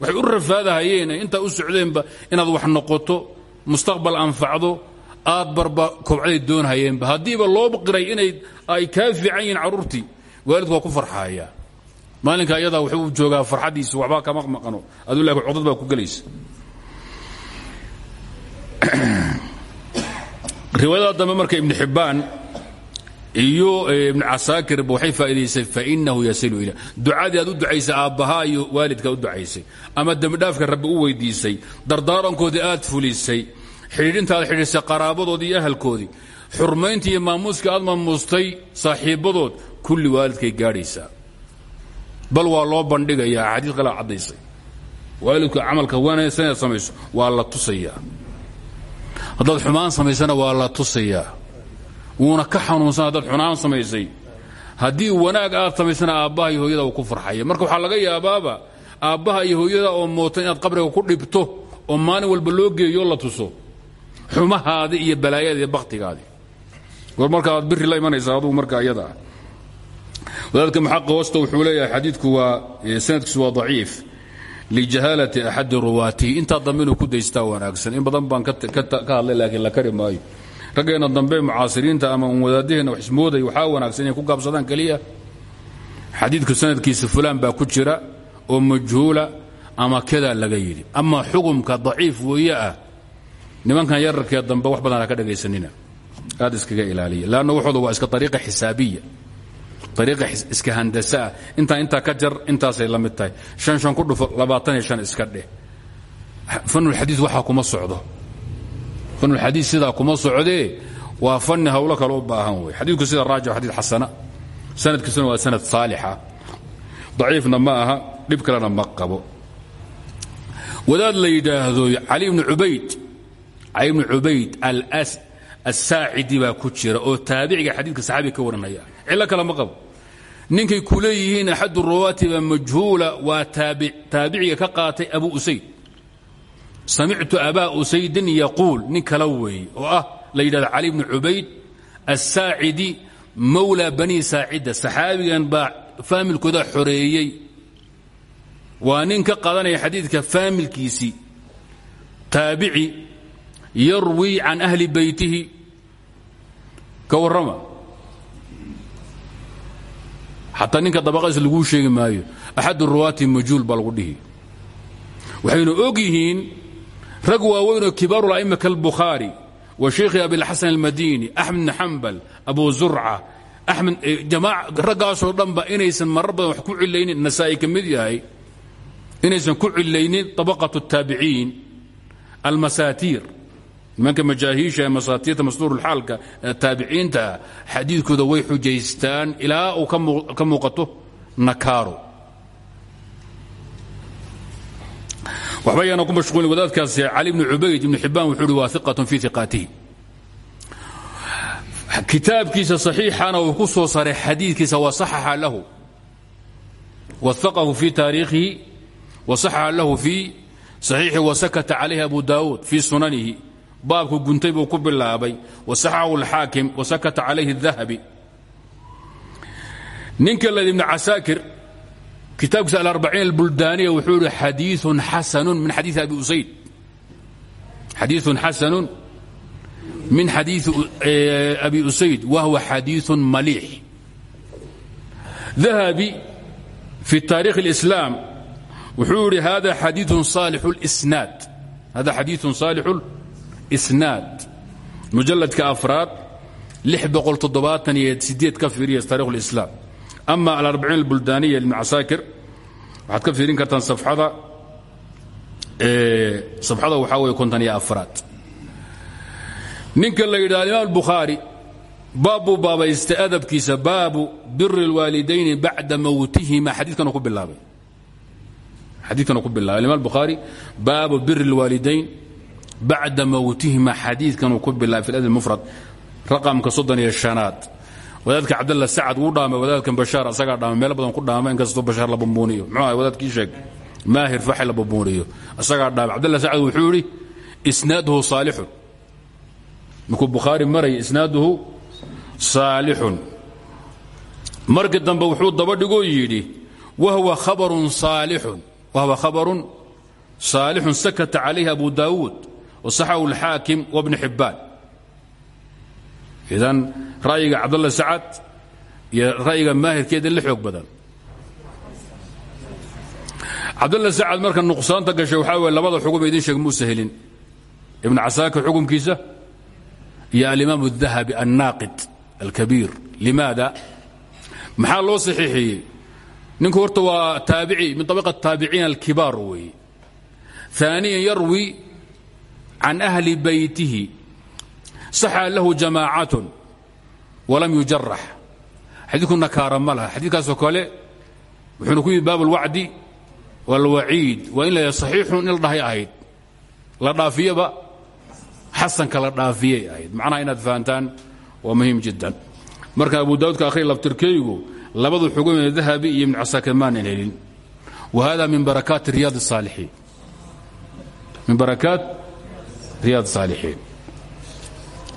Waxay u rafaadahayeen intaa u socdeenba inaad wax noqoto mustaqbal anfacdo aad barba kobcaday doonhayeenba haddiiba loo qiray inay ay kaa fiican yihiin carruurtii waalidku waa ku farxaaya. Maalinka ayadaa wuxuu joogaa farxaddiisa waxbaa kama maqano aduu laakiin codad baa ku gelaysa. Riwaayada dambe marka ibnu xibbaan iyo ibnu casaakirba waxay faa'idaysay fainahu yasilu ila. Ducadii aad u ducaysay aabbahaa iyo waalidka u ducaysay. Ama dembidhaafka rabbi u weydiisay dardaarankoodii aad fulisay xidhiidhintaad xidhiisay qaraabadoodii iyo ahalkoodii. Xurmayntii iyo aad maamuustay saaxiibbadood kulli waalidkay gaadhaysaa. Bal waa loo bandhigayaa axaadiis kale caddaysay. Waalidku camalka wanaagsan inaad samayso waa la tusayaa. Haddaad xumaan samaysana waa la tusayaa wuuna ka xanuunsan haddaad xunaan samaysay. Haddii wanaag aad samaysana aabbaha iyo hooyada uu ku farxaya marka waxaa laga yaabaaba aabbaha iyo hooyada oo moota inaad qabriga ku dhibto oo maalin walba loo geeyo la tuso. Xumahaadi iyo balaayada iyo bakhtigaadi. War markaaad biri la imanaysa adugu marka iyada ah wadaadka muxaqi hoosta wuxuu leeyahay xadiidku waa sanadkiisu waa daciif. Lijahaalati axadi ruwaatihi intaa dambe inuu ku daystaa wanaagsan. In badan baan ka hadlay laakiin la kari raggeenna dambe mucaasiriinta ama wadaadaheenna wax ismooday waxaa wanaagsan inay ku gaabsadaan keliya xadiidku sanadkiisa fulaan baa ku jira oo majhuula ama kadaa laga yidhi. Ama xukumka daciif weeye ah nimankan yararkee dambe wax badan ha ka dhagaysanina aad iskaga ilaaliya. Leanna waxooda waa iska ariiqa xisaabiya. Ariiqa iska handasaah intaa intaa ka jar intaasay la mid tahay. Shan shan ku dhufo labaatan iyo shan iska dheh. Fanulxadiid waxaa kuma socdo fanulxadiid sidaa kuma socdee waa fanni hawlo kale u baahan wey xadiidku sida raajix xadiid xasana. Sanadkiisuna waa sanad saalixa. Daciifna ma aha dhib kalena ma qabo. Wadaad la yidhaahdo cali bnu ubayd cali bnu cubayd assaacidi baa ku jira oo taabiciga xadiidka saxaabiga ka waranaya. Cillo kale ma qabo. Ninkay ku leeyihiin axadu rawaatiba majhuula waa taabiciga ka qaatay abu usayd samictu abaa usaydin yaquul nin kala weeye oo ah la yidhahdo cali bnu cubayd assaacidi mawla bani saacida saxaabigan baa faamilkooda xoreeyey. Waa nin ka qaadanaya xadiidka faamilkiisii taabici yarwi can ahli beytihi ka warrama. Xataa ninka dabaqadiisa laguu sheegi maayo axad ruwaati majhuul baa lagu dhihi. Waxaynu og yihiin rag waaweynoo kibaaru la'ima kalbukhaari wa sheikhi abilxasan almadini axmed bn xambal abu zurca axmed raggaasoo dhanba inaysan marar badan wax ku cilaynin nasaa'i ka mid yahay inaysan ku cilaynin طabaqaة الtaabiciin almasaatiir nimanka majaahiisha ee masaatiirta masduurulxaalka taabiciinta xadiidkooda way xujaystaan ilaa uu ka muuqato nakaaro waxba yaana ku mashquulin wadaadkaasi cali bnu cubayd ibnu xibbaan wuxuu uhi waa iqatun fii iqaatihi kitaabkiisa saxiixana ku soo saray xadiidkiisa wasaxaxa lahu. Waaqahu fii taariikhihi wasaxaxa lahu fii saxiixi wasakata calayhi abu daawuud fii sunanihi. Baabku guntay buu ku bilaabay wasaxaxahu alxaakim wasakata calayhi اdahabi ninka led ibnu kitaabkiisa alarbaciin albuldaaniya wuxuu yihi xadiiثun xasanu min xadiiثi abi usayd xadiiثun xasanu min xadiiثi abi usayd wahwa xadiiثu maliix dahabi fi taarikh اlislaam wuxuu yihi hada xadiiثun saalix اlisnaad hada xadiiثun saalixu اlisnaad mujaladka afraad ka fiiriya taarikh اlislaam ama alarbaciin albuldaaniya ibn casaakir waxaad ka fiirin kartaan safxada. Safxada waxaa weeye konton iyo afraad. Ninka la yidhahdo imaam albukhaari baab buu baabaystay adabkiisa baabu biri اlwaalidayni bacda mowtihima xadiikanu ku bilaabay. Xadiikanu ku bilaabay. Imam bukhaari baabu biri اlwaalidayn bacda mowtihima xadiidkanuu ku bilaabay fi adab mufrad raqamka soddon iyo shanaad wadaadka cabdalla sacad wuu dhaamay wadaadkan bashaar asagaa dhaamay. Meelo badan ku dhaama inkastoo bashaar la bambuuniyo muxuu wadaadkii sheeg. Maahir faxi la bambuuniyo asagaa dhaamay. Cabdalla sacad wuxuu yidhi isnaaduhu saalixun. Markuu bukhaari maraya isnaaduhu saalixun. Markii dambe wuxuu dabadhigoo yidhi wahwa khabarun saalixun. Wahwa khabarun saalixun sakata calayhi abu daawuud wasaxahu alxaakim wabni xibbaan idan ra'yiga cabdalla sacad iyo ra'yiga maahirkeeda la xoog badan cabdalla sacad marka nuqsaanta gashay waxaa weye labada xugum idin sheeg muusa helin ibn casaakir xukumkiisa iyo alimaam الdahabi الnaaqid alkabiir limaada maxaa loo saxiixiyey ninku horta waa taabici min طabiqa الtaabiciin alkibaar weeye ثaaniyan yarwi can ahli baytihi saxa lahu jamaacaة walam yujarax xadiidku nakaara ma laha xadiidkaasoo kale wuxuuna ku yimid baab اlwacdi walwaciid waa in la saxiixun in la dhahay ahayd la dhaafiyaba xasanka la dhaafiyay ahayd macnaha inaad fahantaan waa muhiim jiddan marka abu daawudka akhri laftirkeygu labadu xugumee dahabi iyo ibn casaakir maanan helin wa hada min barakaati riyaad الsaalixiin min barakaat riyaad الsaalixiin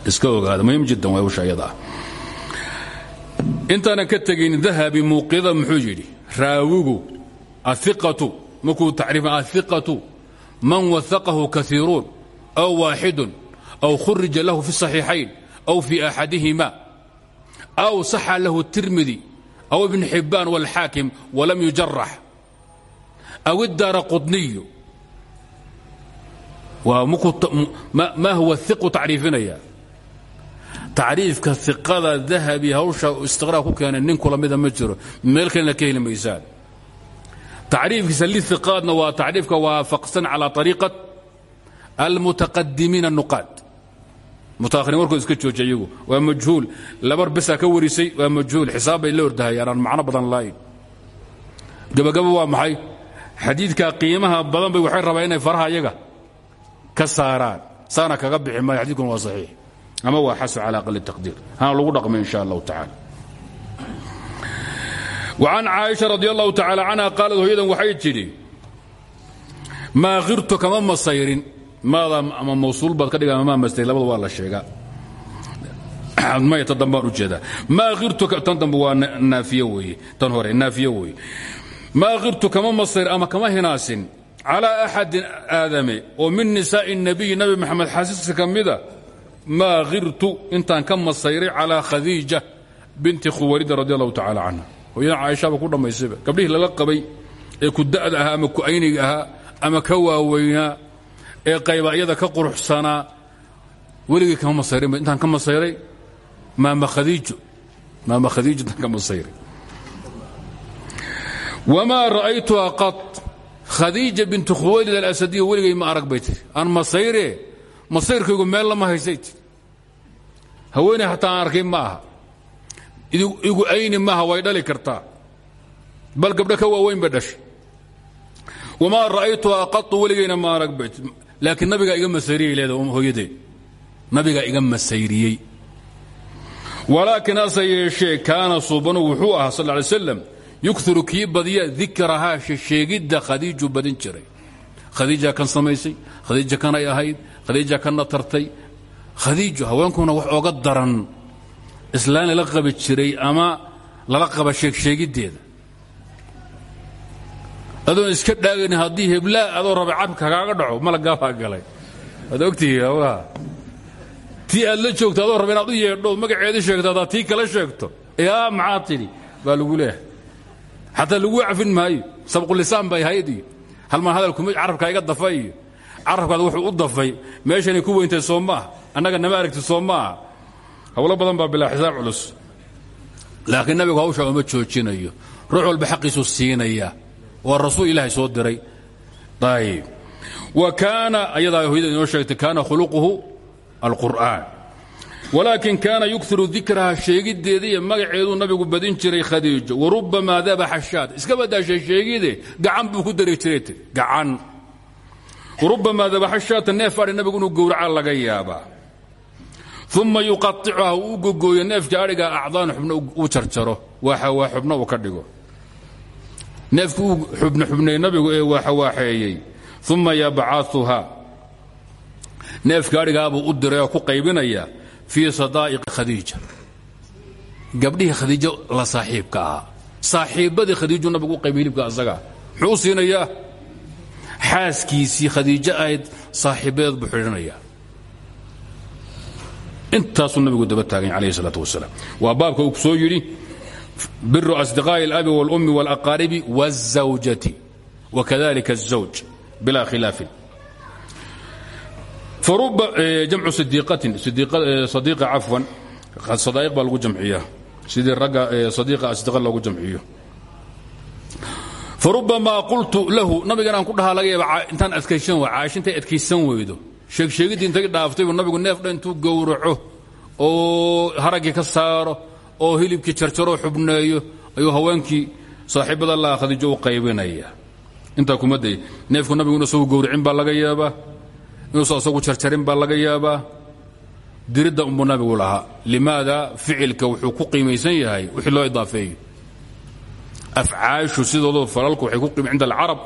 iska ogaada muhiim jiddan waa usha iyada ah intaanan ka tegin dahabi muuqida muxuu yidhi raawigu aiqatu markuu tacriif aiqatu man waaqahu kaiiruun aw waaxidun aw khurija lahu fi صaxiixayn aw fii axadihima aw saxa lahu tirmidi aw ibn xibbaan wاlxaakim walam yujarax aw iddaara qudniyu maa huwa iqu tacriifinaya tacriifka iqada dahabi hawsha istiqraa ku keenay nin kula mida ma jiro. Meel kalena ka heli maysaan tacriifkiisa liiqaadna waa tacriifka waafaqsan calى ariiqat almutaqadimiina nuqaad. Mutaahiriin warkood iska jooja iyagu. Waa majhuul. Labar besaa ka warisay waa majhuul. Xisaab bay la ordahayaan aan macno badan laayin gabagaba waa maxay? Xadiidka qiimaha badan bay waxay rabaan inay faraha iyaga ka saaraan. Saana kaga bixi maayo xadidkuna waa saxiix ama waa xasan cala aqali taqdiir hana lagu dhaqmay in sha allahu tacala وcan caaisha radi allahu tacala canha qaalad hooyadan waxay tidhi maa khirtu kama masayrin maada ama mawsuul baad ka dhiga ama maa mastay labada waa la sheegaa maya tan dambaan ujeedaa maa khirtu tan dambe waa naafiye weeye tan hore naafiye weeye maa khirtu kama masayr ama kama hinaasin calىa axadin aadame oo min nisaaءi الnabiyi nabi maxamed xaasiska ka mida maa khirtu intaan ka masayray calىa khadiija binti khuwaylida radi allahu tacala canha hooyadan caaishaba ku dhammaysayba. Gabdhihii lala qabay ee ku da'da ahaa ama ku ayniga ahaa ama ka waaweynaa ee qayba iyada ka quruxsanaa weligii kama masayrinba intaan ka masayray maama khadiijo maama khadiijo intaan ka masayray. Wamaa ra'aytuha qad khadiija bintu khuwaylid alasadiya weligay ma arag bay tiri aan masayre masayrkaygu meel lama haysay. Haweeney hataa aan aha igu ayni maaha way dhali kartaa. Bal gabdho ka waaweyn bay dhashay. Wamaa ra'aytuha qatu ma arag tii laakiin nabigaa iga masayriyay leeda hooyadeen nabigaa iga masayriyey. Walaakiin hase yeeshee kaana wuxuu ahaa sal ly slam yukuru kii badiya dikrahaa sheegidda badin jiray. Khadiija kan samaysay khadiija kanay ahayd khadiija kana tartay. Khadiiju haweenkuna wax oga daran. Islaan lala qabi jiray ama lala qaba sheegsheegiddeeda. Adoon iska dhaaganin haddii heblaa adoo raba cabka kagaaga dhaco malagaabaa galay. Waad ogtihi hawlaha. Tii aad la joogto adoo raba inaad u yeedho magaceedi sheegto haddaad tii kala sheegto. Yaa maxaa tidhi? Baa lagu leehay xataa lagu cafin maayo. Sabqulisaan bay ahayd iyo. Halmaan hadalkuma carabkaa iga dafa iyo carabkaada wuxuu u dafay meeshanay ku weyntay soo maaha nama aragti soo hawlo badan baa bilaa xisaab culus. Laakiin nabigu hawsha uma joojinayo ruux walba xaqiisu siinaya. Waa rasuul ilaahay soo diray. Ayb wa kaana ayadaa hooyada inoo sheegtay kaana khuluquhu alqur'aan. Walaakin kaana yukiru dikraha sheegiddeeda iyo magaceeduu nabigu badin jiray khadiijo. Warubbamaa dabaxa shaad iska badaashay sheegide gacan buu ku dari gacan warubbamaa dabaxa shaata neef adhi nabigu inuu gowraca laga yaabaa uma yuqaicuha uu gogooyo neefka adhiga acdaan xubno u jarjaro waa xubno uu ka dhigo neefki uu xubno xubneey nabigu ee waaxawaaxeeyey uma yabcauha neefka adhigaabuu u diray oo ku qaybinaya fii sadaa'iqi khadiija gabdhihii khadiijo la u u xaaskiisii khadiijo ahayd saaxiibbadeed buu xidhinayaa intaasuu nabigu daba taagany alayh الsalaaة wasalaam waa baabka uu soo yidhi biru asdiqaaءi اlabi wاlأmi wاlأqaaribi wالزawjati wakadalika الزawj bila khilaafin jamcu sadiiqatin sadiiqa cafwan sadaa'iq baa lagu jamciyaa sidii ragga sadiiqa asdiqa loogu jamciyo farubamaa qultu lahu nabigan aan ku dhahaa laga yaaba intaan adkaysan wa caaisha intay adkaysan weydo sheegsheegiddii intay dhaaftay buu nabigu neef dhan intuu gowraco oo haraggii ka saaro oo hilibkii jarjaroo xubneeyo ayuu haweenkii saaxiibada laha khadiijo u qaybinaya intaa kuma day neefku nabigu inu isagu gowricin baa laga yaabaa inuusa isagu jarjarin baa laga yaabaa diridda unbuu nabigu lahaa limaada afcaashu sidoodu falalku waxay ku qiima cinda alcarab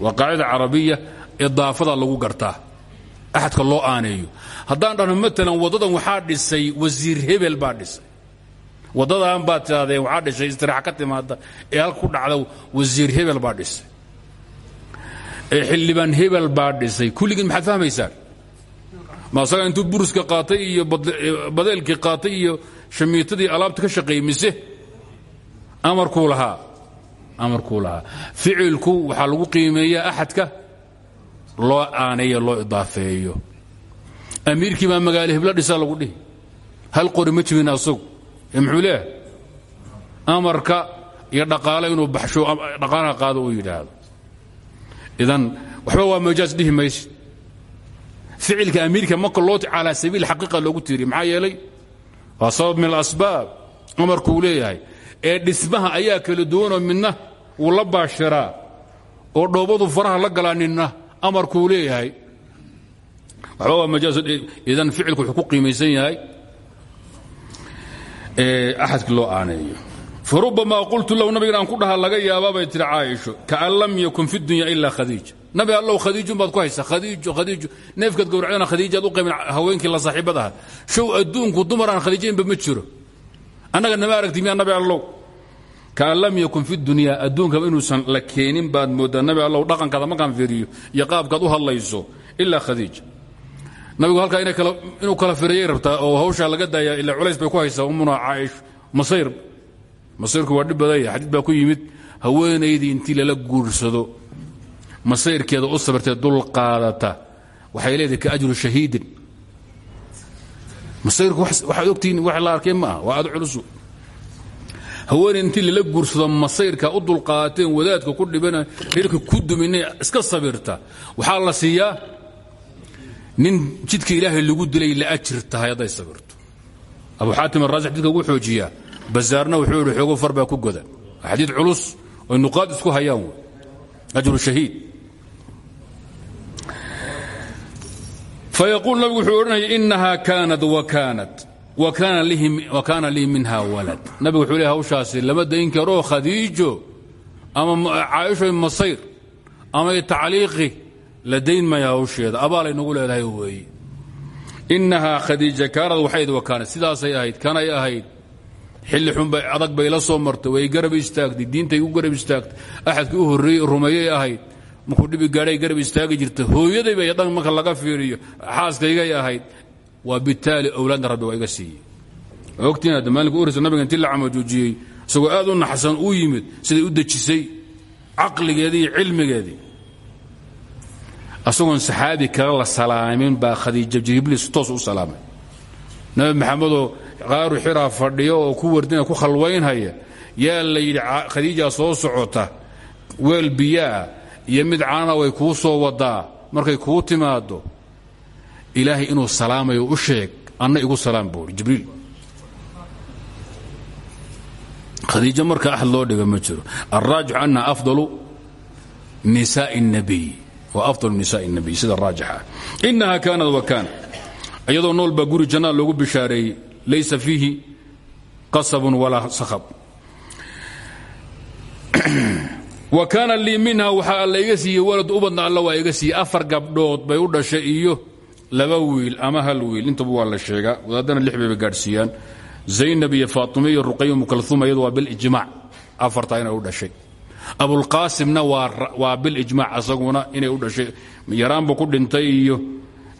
waa qaacida carabiya idaafada lagu gartaa axadka loo aaneeyo. Haddaan dhahno maalan waddadan waxaa dhisay wasiir hebel baa dhisay. Waddadan baad tidhahdeen waxaa dhisay istiraax ka timaada ee halka ku wasiir hebel baa dhisay. Ee xildhibaan hebel baa dhisay. Kulligiin maxaad fahmaysaan ma asaga intuu buriska qaatay iyo badeelkii qaatay iyo shamiitadii alaabta ka shaqeeyey mise? Amarkuu lahaa amarkuu lahaa. Ficilku waxaa lagu qiimeeyaa axadka loo aaneeyo loo idaafeeyo. Amiirkii baa magaalo hebla dhisaa lagu dhihi. Hal qori ma jibin asagu. Amarka iyo dhaqaale inuu baxsho dhaqaalaha qaado uu yidhaahdo. Idan waxba waa majaas dhihi ficilka amiirka marka loo calaa sabiil xaqiiqa loogu tiiriy maxaa yeelay? Waa sabab min alasbaab. Amarkuu leeyahay ee dhismaha ayaa kala duwanoo midna wuu la baashiraa oo dhoobadu faraha la galaa ninna amarkuu leeyahay. Waxba waa majaas idan ficilku wuxuu ku qiimaysan yahay axadki loo aaneeyo. Farubamaa qultu lahu nabigan aan ku dhaha laga yaabaa bay tiri caaisho kaan lam yakun fi dunya ila khadiija. Nabi allow khadiijun baad ku haysaa khadiijo khadiijo neefkaad gowracdana khadiijaad u qaybin haweenkii la saaxiibad aha show adduunku dumar aan khadiijaynba ma jiro annaga nama aragti miyaa nabi allow? Kaan lam yakun fi dunya adduunkaba inuusan la keenin baad mooddaa nabi allow dhaqankaada markaan fiiriyo iyo qaabkaad u hadlayso ilaa khadiija. Nabigu halkaa inuu kala firayay rabtaa oo hawshaa laga daaya ilaa culays bay ku haysaa ummuna caaisho masayr. Masayrku waa dhib badanya xadiid ku yimid haweenaydii intii lala guursado masayrkeeda u sabirtee dul qaadata. Waxay leedahay ka ajru shahiidin masayrku waxaad ogtihiin wax la arkay ma ah waa aad culusu. Haweenay intii lala guursado masayrka u dulqaateen wadaadka ku dhibana reerka ku duminay iska sabirta. Waxaa la siiyaa nin jidka ilaahay lagu dilay la ajir tahay hadday sabirto. Abu xaatim araasi xadidka ugu xoojiyaa. Bazaarna wuxuu yidhi xoogo far baa ku goda. Xadiid culus oy nuqaad isku hayaan wey. Ajru shahiid fayaquul nabigu wuxuu odhanaya inaha kaanat wakaanat wa kaana lii minha walad. Nabigu wuxuu leey hawshaasi lama dayn karoo khadiijo ama caaishoy masayr ama tacliiqi la dayn maya hawsheeda. Abaalay nagu leedahay weeye inahaa khadiija kaanad waxayd wakaanad sidaasay ahayd kanay ahayd. Xilli xunbay adag bay la soo martay way garab istaagtay diintay u garab istaagtay. Axadkii u horreeyey rumeeyey ahayd markuu dhibi gaadhay garab istaagi jirta. Hooyaday bay dhan marka laga fiiriyo. Xaaskaygay ahayd. Waa bitaali owlaadna rabbi waa iga siiyey. Waa ogtiin hadda maalinka u horreysa nabiga intii la camajuujiyey isagoo aad u naxsan u yimid siday u dejisay caqligeedii iyo cilmigeedii. Asagoon saxaabi kale la salaamin baa khadiija jibriil toos u salaamay. Nabi maxamedoo qaaru xiraa fadhiyo oo ku wardina ku khalwaynhaya yaa la yidhi soo socota weel biyaa iyo mid canana way kuu soo wadaa markay kuu timaado ilaahay inuu salaamayo u sheeg anna igu salaam buui jibriil. Khadiijo marka axad loo dhiga ma jiro. Alraajix annaha afdalu nisaai اnabiy wa afdal nisaai اnabiy sida raajixa. Inaha kaanad wa kaan iyadoo nool baa guri jannada loogu bishaareeyey laysa fiihi qasabun walaa sakhab. wa kaana lii minha waxaa alla iga siiyey walad ubadna alla waa iga afar gabdhood bay u dhashay iyo laba wiil ama hal wiil. Intaba waa la sheegaa. Wadaadana lix bayba gaadhsiiyaan. Zaynab iyo faatime iyo ruqay mukalum iyadu waa bilijmaac afartaa inay u dhashay. Abulqaasimna waa bilijmaac asaguna inay u dhashay. Yaraanbu ku dhintay iyo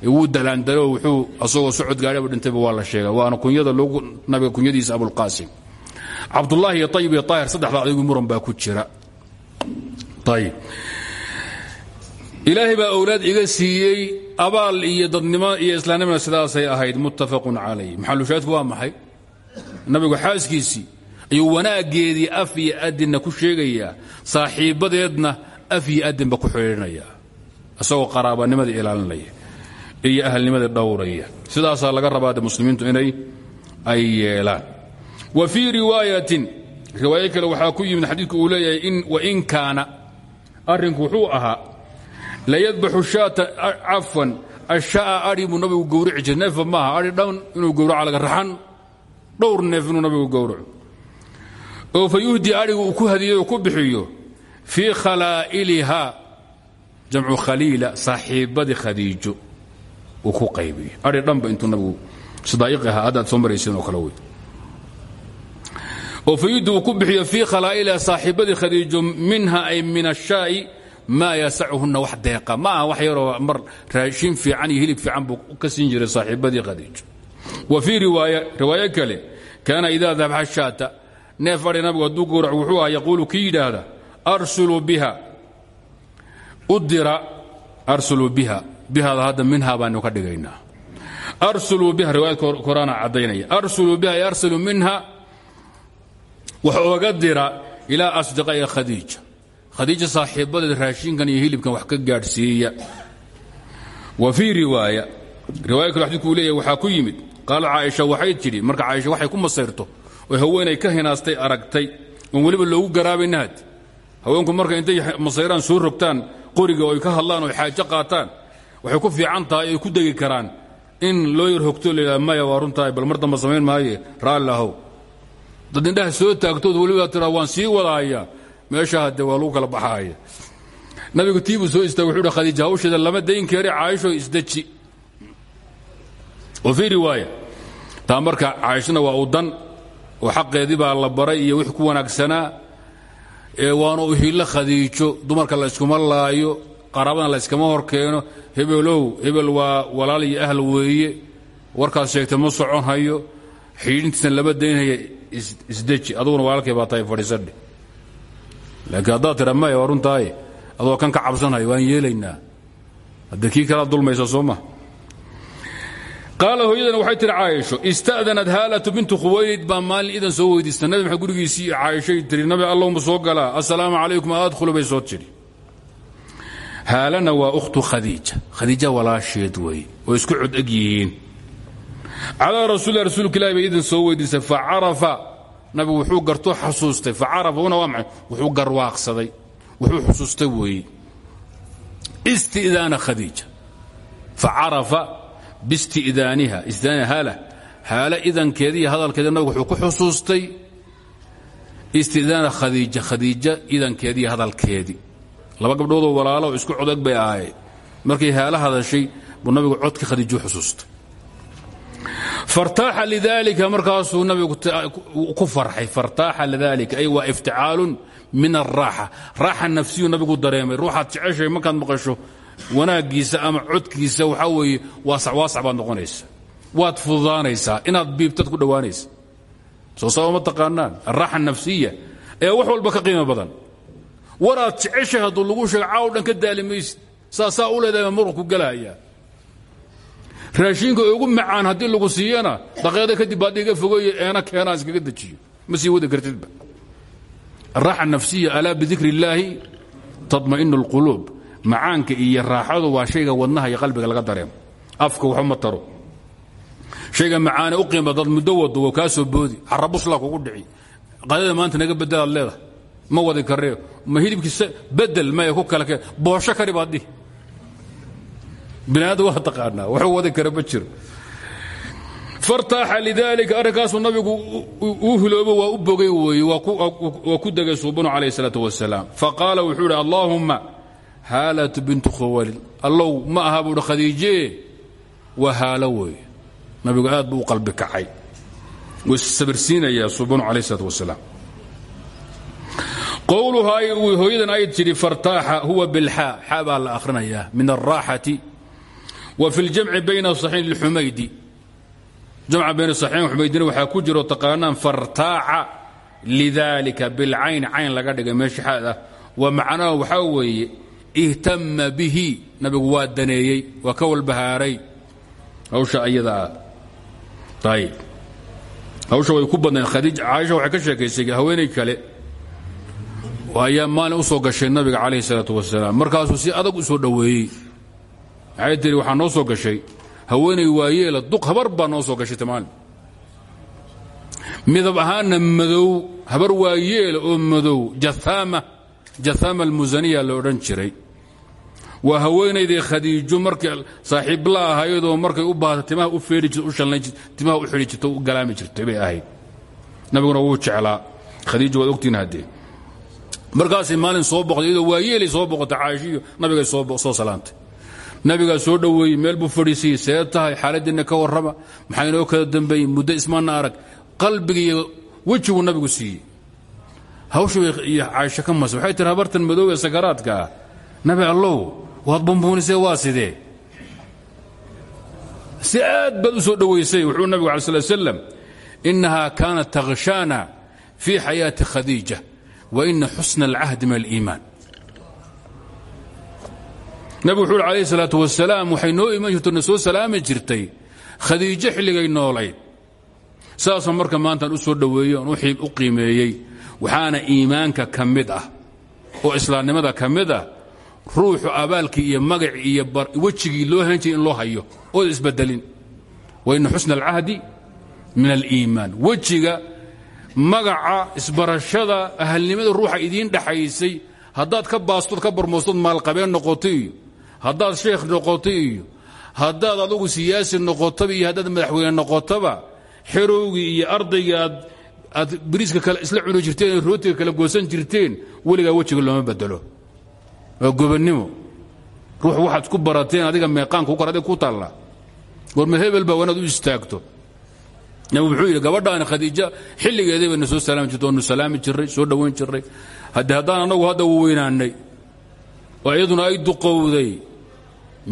wuu dalaandalo wuxuu asagoo socod gaadhaba dhintayba waa la sheega waana kunyada nabiga kunyadiisa abulqaasim cabdullaahi iyo ayib iyo aahir saddexda adaygu muran baa ku jira ilaahay baa awlaad iga siiyey abaal iyo dadnimo iyo islaamnimana sidaasay ahayd muttafaqun calayh. Maxalushaadku waa maxay? Nabigu xaaskiisii ayuu wanaaggeedii af iyo adinna ku sheegayaa saaxiibbadeedna af iyo adinba ku xidhiidhinaya isagoo qaraabanimada ilaalinaya iyo ahalnimadii dhowraya. Sidaasaa laga rabaade muslimiintu inay ay yeelaan. Wa fii riwaayatin riwaayo kale waxaa ku yimid xadiidku uu leeyahay wain kaana arrinku wuxuu ahaa layadbaxu shaata cafan asha'a adhi buu nabigu gowrici jiray. Neefa maaha adhi dhan inuu gowraco laga raxan. Dhowr neef inuu nabigu gowraco. Oo fa yuhdii adhigu uu ku hadiyey oo ku bixiyo fii khalaa'iliha jamcu khaliila saaxiibadii khadiijo. Uu ku qaybiyo. Adhi dhanba intuu nabigu sadaa'iqi ahaa hadda aad soo marayseen oo kale wey oo fa yuhdii uu ku bixiyo fii khalaa'iliha saaxiibadii khadiijo minha ay min ashaa'i maa yasacuhunna wax deeqa ma aha wax yaroo mar raashin fiican iyo hilib fiican buu ka siin jiray saaxiibadii khadiijo wa fii riwaayo kale kaana idaa dabxa shaata neef adhi nabigu hadduu gowrac wuxuu ah yaquulu kii yidhaahda arsuluu biha u dira arsuluu biha bihada hadda minha baanu ka dhigaynaa arsuluu biha riwaayadka koraana caddaynaya arsuluu biha arsiluu minha wax ooga dira ilaa asdiqaa'i khadiija. Khadiija saaxiibadeed raashinkan iyo hilibkan wax ka gaadhsiiya. Wa fii riwaaya riwaaya kale xadiidku uu leeyahay waxaa ku yimid. Qaala caaisha waxay tidhi. Marka caaisha waxay ku masayrto oo haweenay ka hinaastay aragtay. Oon weliba loogu garaabayna had haweenku marka intay masayraan soo rogtaan qoriga oo ay ka hadlaan oo xaajo qaataan waxay ku fiican tahay ay ku degi karaan. In loo yar hogto layidhaha maya waa bal mar damba samayn maaye raalli dad indhaha soo taagtood weliba tiraa waan sii wadaaya meesha hadde waa lagu kala baxaaya. Nabigu tiibuu soo istaagay wuxuu hi khadiija lama dayn kari caaisho isdeji wa fii riwaaya taa marka waa u dan oo xaqeedii baa la baray iyo wix ku wanaagsanaa waana uhillo khadiijo dumarka la yskuma laayo qaraabadana la yskama hor keeno hebelow hebel waa walaal iyo ahl weeye warkaas sheegtay ma socon hayo xiidhintiisna lama daynhaya isdeji. Aduguna walaalkay baa tahay fadhiisadhe laakiin haddaad tira maya waa adoo kan ka cabsanhayo waan yeelaynaa. Hadde kii kalaad dulmaysa soo hooyadana waxay tihi caaisho ista'danat haalatu bintu khuwaylid. Baa maalin idan soo weydiista nabi maxamed gurigiisii caaishay tiri nabi soo galaa assalaamu calaykum adkhulu bay soo tidhi. Haalana waa ukhtu khadiija. Khadiija walaasheed wey oo isku cod eg calaa rasuulilah rasuulka ilahi bay idan soo weydiistay facarafa nabigu wuxuu gartoo xasuustay facarafa una waa maxay? Wuxuu garwaaqsaday wuxuu xusuustay weeye isti'daana khadiija. Facarafa bisti'daaniha istidaaniha haala. Haala idankeeda iyo hadalkeeda nabigu wuxuu ku xusuustay. Isti'daana khadiija khadiija idankeedii iyo hadalkeedii. Laba gabdhoodoo walaalo isku codog bay ahaayeen. Markay haala hadashay buu nabigu codkii khadiiju xusuustay fartaaxa lidalika markaasuu nabigu ku farxay. Fartaaxa lidalika ay waa ifticaalun min alraaxa raaxa nafsiyu nabigu dareemay. Ruuxaad jeceshay markaad maqasho wanaaggiisa ama codkiisa waxaa weeye waasac baad noqonaysa waad fududaanaysaa. Inaad biibtad ku dhowaanaysa soo sababa ma taqaanaan. Alraaxa nafsiya ee wax walba ka qiimo badan. Waraad jeceshay hadduu lagu sheego caaw dhan ka daali raashiinka ugu macaan haddii lagu siiyana daqeeda kadib baad iga fogeeye eena keenaan iskaga dejiyo. Ma sii wadi kartidba araaxa nafsiya alaa bidikri illaahi taطma'inu اlquluub macaanka iyo raaxadu waa shayga wadnaha iyo qalbiga laga dareemo. Afka waxba ma taro. Shayga macaane u qiima dad muddo wado waa kaa soo boodi carabusla kugu dhici. Qadada maanta naga bedelaad leedahay. Ma wadi karee. Ma hilibkiisa bedel maya ku kale boosho kari baad binaadam waa taqaanaa waxuu wadi kara ma jiro. Fartaaxa lidaalika arrinkaasuu nabigu uu hiloobo waa u bogay weeye waa ku degay suubanu calayh isalaatu wasalaam faqaala wuxuu idhi allaahumma haalatu bintu khawalid allow ma aha buuhi khadiijee waa nabigu aad buu u qalbi kacay. Wuu issabirsiinayaa suubanu calayh isalaatu wasalaam qowluhaa hooyadan ay tidhi fartaaxa huwa bilxaa xaa. Baa la akhrinayaa min alraaxati fi ljamci bayna saxiin lxumaydi jamca bayna saxiin xumaydina waxaa ku jiro taqaanaan fartaaca lidalika bilcayn cayn laga dhigay meesha xaad ah. Macnaha waxaa weeye ihtama bihi nabigu waa daneeyey waa ka walbahaaray. Hawsha ayada ah. Ayib hawsha way ku badnayd khadiij caaisha waxay ka sheekaysay haweenay kale ayaa maalin u soo gashay nabiga calayhi salaatu wasalaam markaasuu si adag u soo dhoweeyey waxay tihi noo soo gashay haweenay waayeela duq habar baa noo soo gashay maalin. Midab ahaanna madow habar waayeela oo madow jahaama jathama almusaniya la odhan jiray. Waa haweenaydii khadiijo markay saaxiib la ahaydoo markay u baahata timaha u feedhi jirta u shallayn jirta timaha u xidhi jirta u jirtay bay ahayd. Nabiguna wuu jeclaa. Khadiijo waad ogtiin haddee markaasay maalin soo boqday iyadoo soo boqotay caaishiyo nabigay soo salaantay nabigaa soo dhoweeyey meel buu fadhiisiyey see tahay ka warrama maxaa inoo kala dambeeyey? Muddo ismaana arag. Qalbiga iyo nabigu siiyey. Hawshu iyo caaisho ka mas waxay tihi habartan madow ee sakaraadka ah. Nabi allow waad bumbuunisee waa sidee? Si aad soo dhowaysay wuxuu nabigu alay sl slam innaha kaanat takhshaana fii xayaati khadiija wa ina xusna alcahdi min aliimaan nabigu wuxuu uhi alayh salaatu wasalaam waxay noo iman jirto na soo salaami jirtay. Khadiijo xilligay noolayd. Saasoo marka maantaan u soo dhoweeyey oon u qiimeeyey waxaana iimaanka ka mid ah oo islaamnimada ka mid ah ruuxu abaalkii iyo magacii iyo wejigii loo han jiray in loo hayo ood isbedelin. Wa ina xusna alcahdi min aliimaan wejiga magaca isbarashada ahalnimada ruuxa idiin dhaxaysay haddaad ka baastood ka barmoostood maalqabeen noqoto iyo haddaad sheekh noqoto iyo haddaad adugu siyaasi noqotaba iyo haddaad madaxweyne noqotaba xerowgii iyo ardaygii aad biriiska kale isla cuni jirteen ee rootiga kala goosan jirteen weligaa wejiga looma bedelo waa gobannimo. Ruux waxaad isku barateen adiga meeqaanka kor adig ku taalla. Warma hebel baa wanaad u istaagto. Nabigu wuxuu yidhi gabadhaani khadiija xilligeedii bayna soo salaami jirta waanu salaami jirray soo dhowayn jirray. Haddii haddaan annagu hadda u weynaannay oo iyaduna ay duqowday.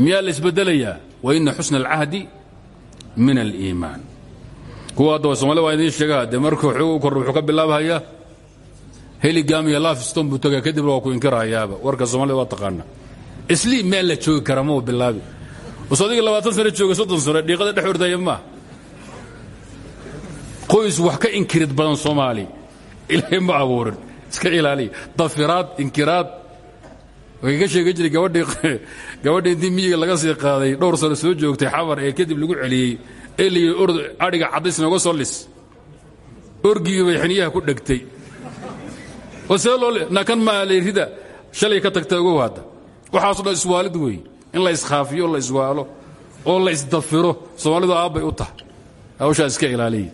Miyaa la isbeddelayaa wa ina xusna alcahdi min aliimaan. Kuwa haddaba soomaalida waa idiin sheegaa dee markuu xoogu kordha wuxuu ka bilaabhayaa heligam iyo lafston buu tagaa kadibna waa ku inkirhayaaba warka soomaalida waa taqaana. Isliim meel la joogi kara mau bilaabi. Us adiga labaatan sano jooga soddon sano dhiiqada dhex ordaya maa qoys wax ka inkirid badan soomaali. Ilaahay ma abuurin. Iska ilaaliya dafiraad inkiraad way ka sheegan jiray gabadhii intii miyiga laga sii qaaday dhowr sano soo joogtay xabar ee kadib lagu celiyey ee liyi ord adhiga caddays nooga soo lis. Orgigii bay xiniyaha ku dhegtay. See loo na kan maa layrida shalay ka tagta uga waada waxaaso dhan iswaalid weeye in la iskhaafiyo la iswaalo oo la isdafiro soomaalidu aabbay u tahay. Hawshaa iska ilaaliya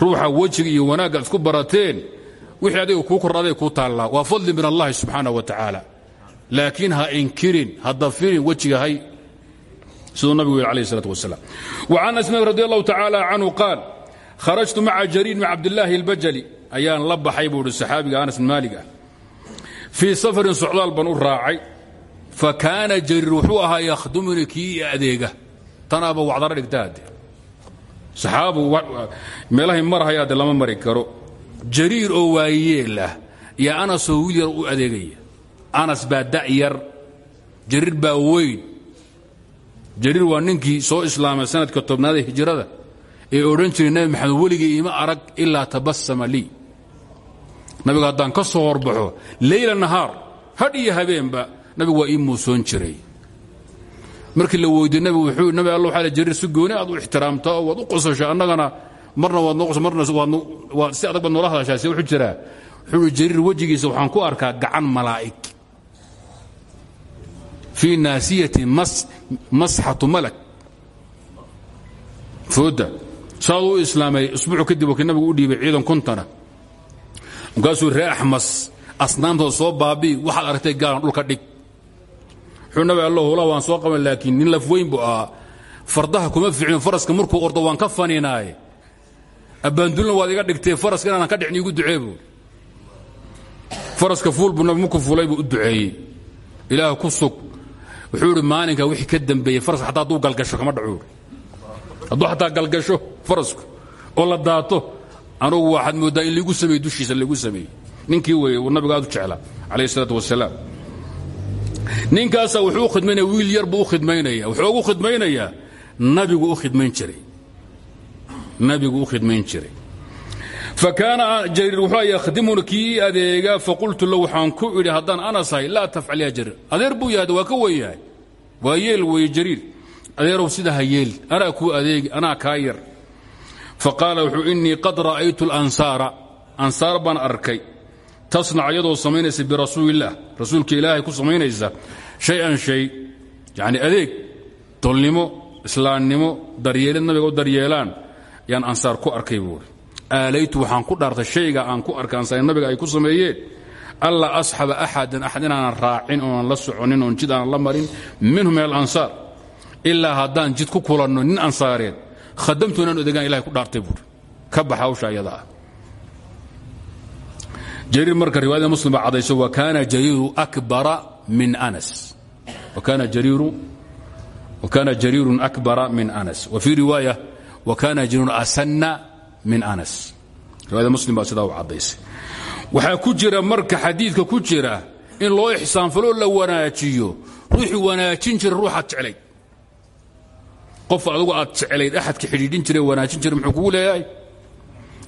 ruuxa wejiga iyo wanaagga isku barateen wixii adiga kuu kordha aday kuu taallaa. Waa fadli min allahi subxaana wa tacaala laakiin ha inkirin ha dafirin wejiga hay siduu nabigu yidhi alayh الsalaة wasalaam وcan asma radi allahu tacaala canhu qaal kharajtu maca jariir bn cabdillaahi اlbajali ayaan la baxay buu ihi saxaabiga anas bin maalig ah fii safarin socdaal baan u raacay fakaana jariir wuxuu ahaa yakhdumuni kii i adeega tanaaba wacdaro dhigtaade saxaabu meelahay marhayaa de lama mari karo jariir oo waayeel ah iyo anasoo wiil yar u adeegaya anas baa da'yar jariir baa weyn. Jariir waa ninkii soo islaamay sanadka tobnaad ee hijrada ee odhan jiray nabi maxamed weligii ima arag ilaa tabasama lii. Nabiga haddaan ka soo horbaxo leyla nahaar hadh iyo habeenba nabigu waa ii muusoon jiray. Markii la weydiye nabigu wuxuu nabi alla waxaa la jariir si gooni aad u ixtiraamtaa oo waad u qosashaa annagana marna waad noo marna waad si adag baad noola hadashaa wuxuu jiraa. Wuxuu jariir wejigiisa waxaan ku arkaa gacan malaa'ig fii naasiyati masxatu malak fooda saad u islaamay isbuucu kadib wakii nabigu u dhiibay ciidan kuntana markaasuu ree axmas asnaamtooda soo baabii waxaad aragtay gaalan dhulka dhig wuxuu nabi alla hula waan soo qaban laakiin nin laf weyn buu ahaa fardaha kuma ficin faraska markuu ordo waan ka faninaaye abbaandulna waad iga dhigtee faraska inaanan ka dhicin iigu ducee buu faraska fuul buu nabi markuu fuulay buu u duceeyey ilaah ku sug wuxuu idhi maalinka wixii ka dambeeyey faraska xataa hadduu galgasho kama dhacuur hadduu xataa galgasho farasku oo la daato anugu waxaad mooddaa in ligu sameeye dushiisa ligu sameeyey. Ninkii weeye uu nabigu aad u jeclaa calayh isalaatu wasalaam. Ninkaasaa wuxuu u khidmaynaya wiil yar buu u khidmaynaya. Wuxuu ugu khidmaynayaa nabigu u khidmayn jiray. Nabigu u khidmayn jiray fakaana jariir wuxuu yakhdimuni kii adeega faqultu lahu waxaan ku idhi haddaan anasahay laa tafcal ya jariir adeer buu yahay waa ka wen yahay waa yeel weeye jariir adeerow sida ha yeel anaa kuu adeegi anaa yar faqaala wuxuu innii qad ra'aytu alansaara ansaar baan arkay tasnac iyadoo samaynaysa birasuulillaah rasuulka ilaahay ku samaynaysa shay-an shay yacni adeeg tolnimo islaamnimo daryeelid nabiga u daryeelaan yaan ansaar ku arkay buuri aalaytu waxaan ku dhaartay shayga aan ku arkaansanay nabiga ay ku sameeyeen alla asxaba axadan axad inaanan raacin oonan la soconin oon jid aanan la marin minhum min alansaar ilaa haddaan jid ku kulanno nin ansaareed khadamtu inaan odegaan ilahay ku dhaartay buuri. Ka bax hawsha ayada ah. marka riwaayada muslim cadayso wa kaana jariiru akbara min anas. Wa kaana jariiru wa kaana jariirun akbara min anas. Wa fii riwaaya wa kaana jariirun asanna min anas. Riwaayada muslim baa sidaa u caddaysay waxaa ku jira marka xadiidka ku jira in loo ixsaanfalo la wanaajiyo ruuxii wanaajin jira ruuxaad jeclayd. Qof adugu aad jeclayd axadka xidhiidhin jira wanaajin jira muxuu kugu leeyahay?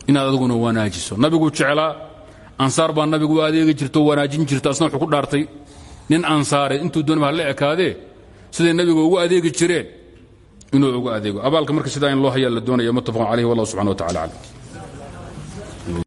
Inaad aduguna wanaajiso. Nabigu jeclaa ansaar baa nabigu adeegi jirtoo wanaajin jirta asna wuxuu ku dhaartay. Nin ansaare intuu doonaba ha la ekaadee? Siday nabiga ugu adeegi jireen inuu ugu adeego. Abaalka marka sidaa in loo hayaa la doonaya muttafaqun calayhi wallah subxana wa tacala aclam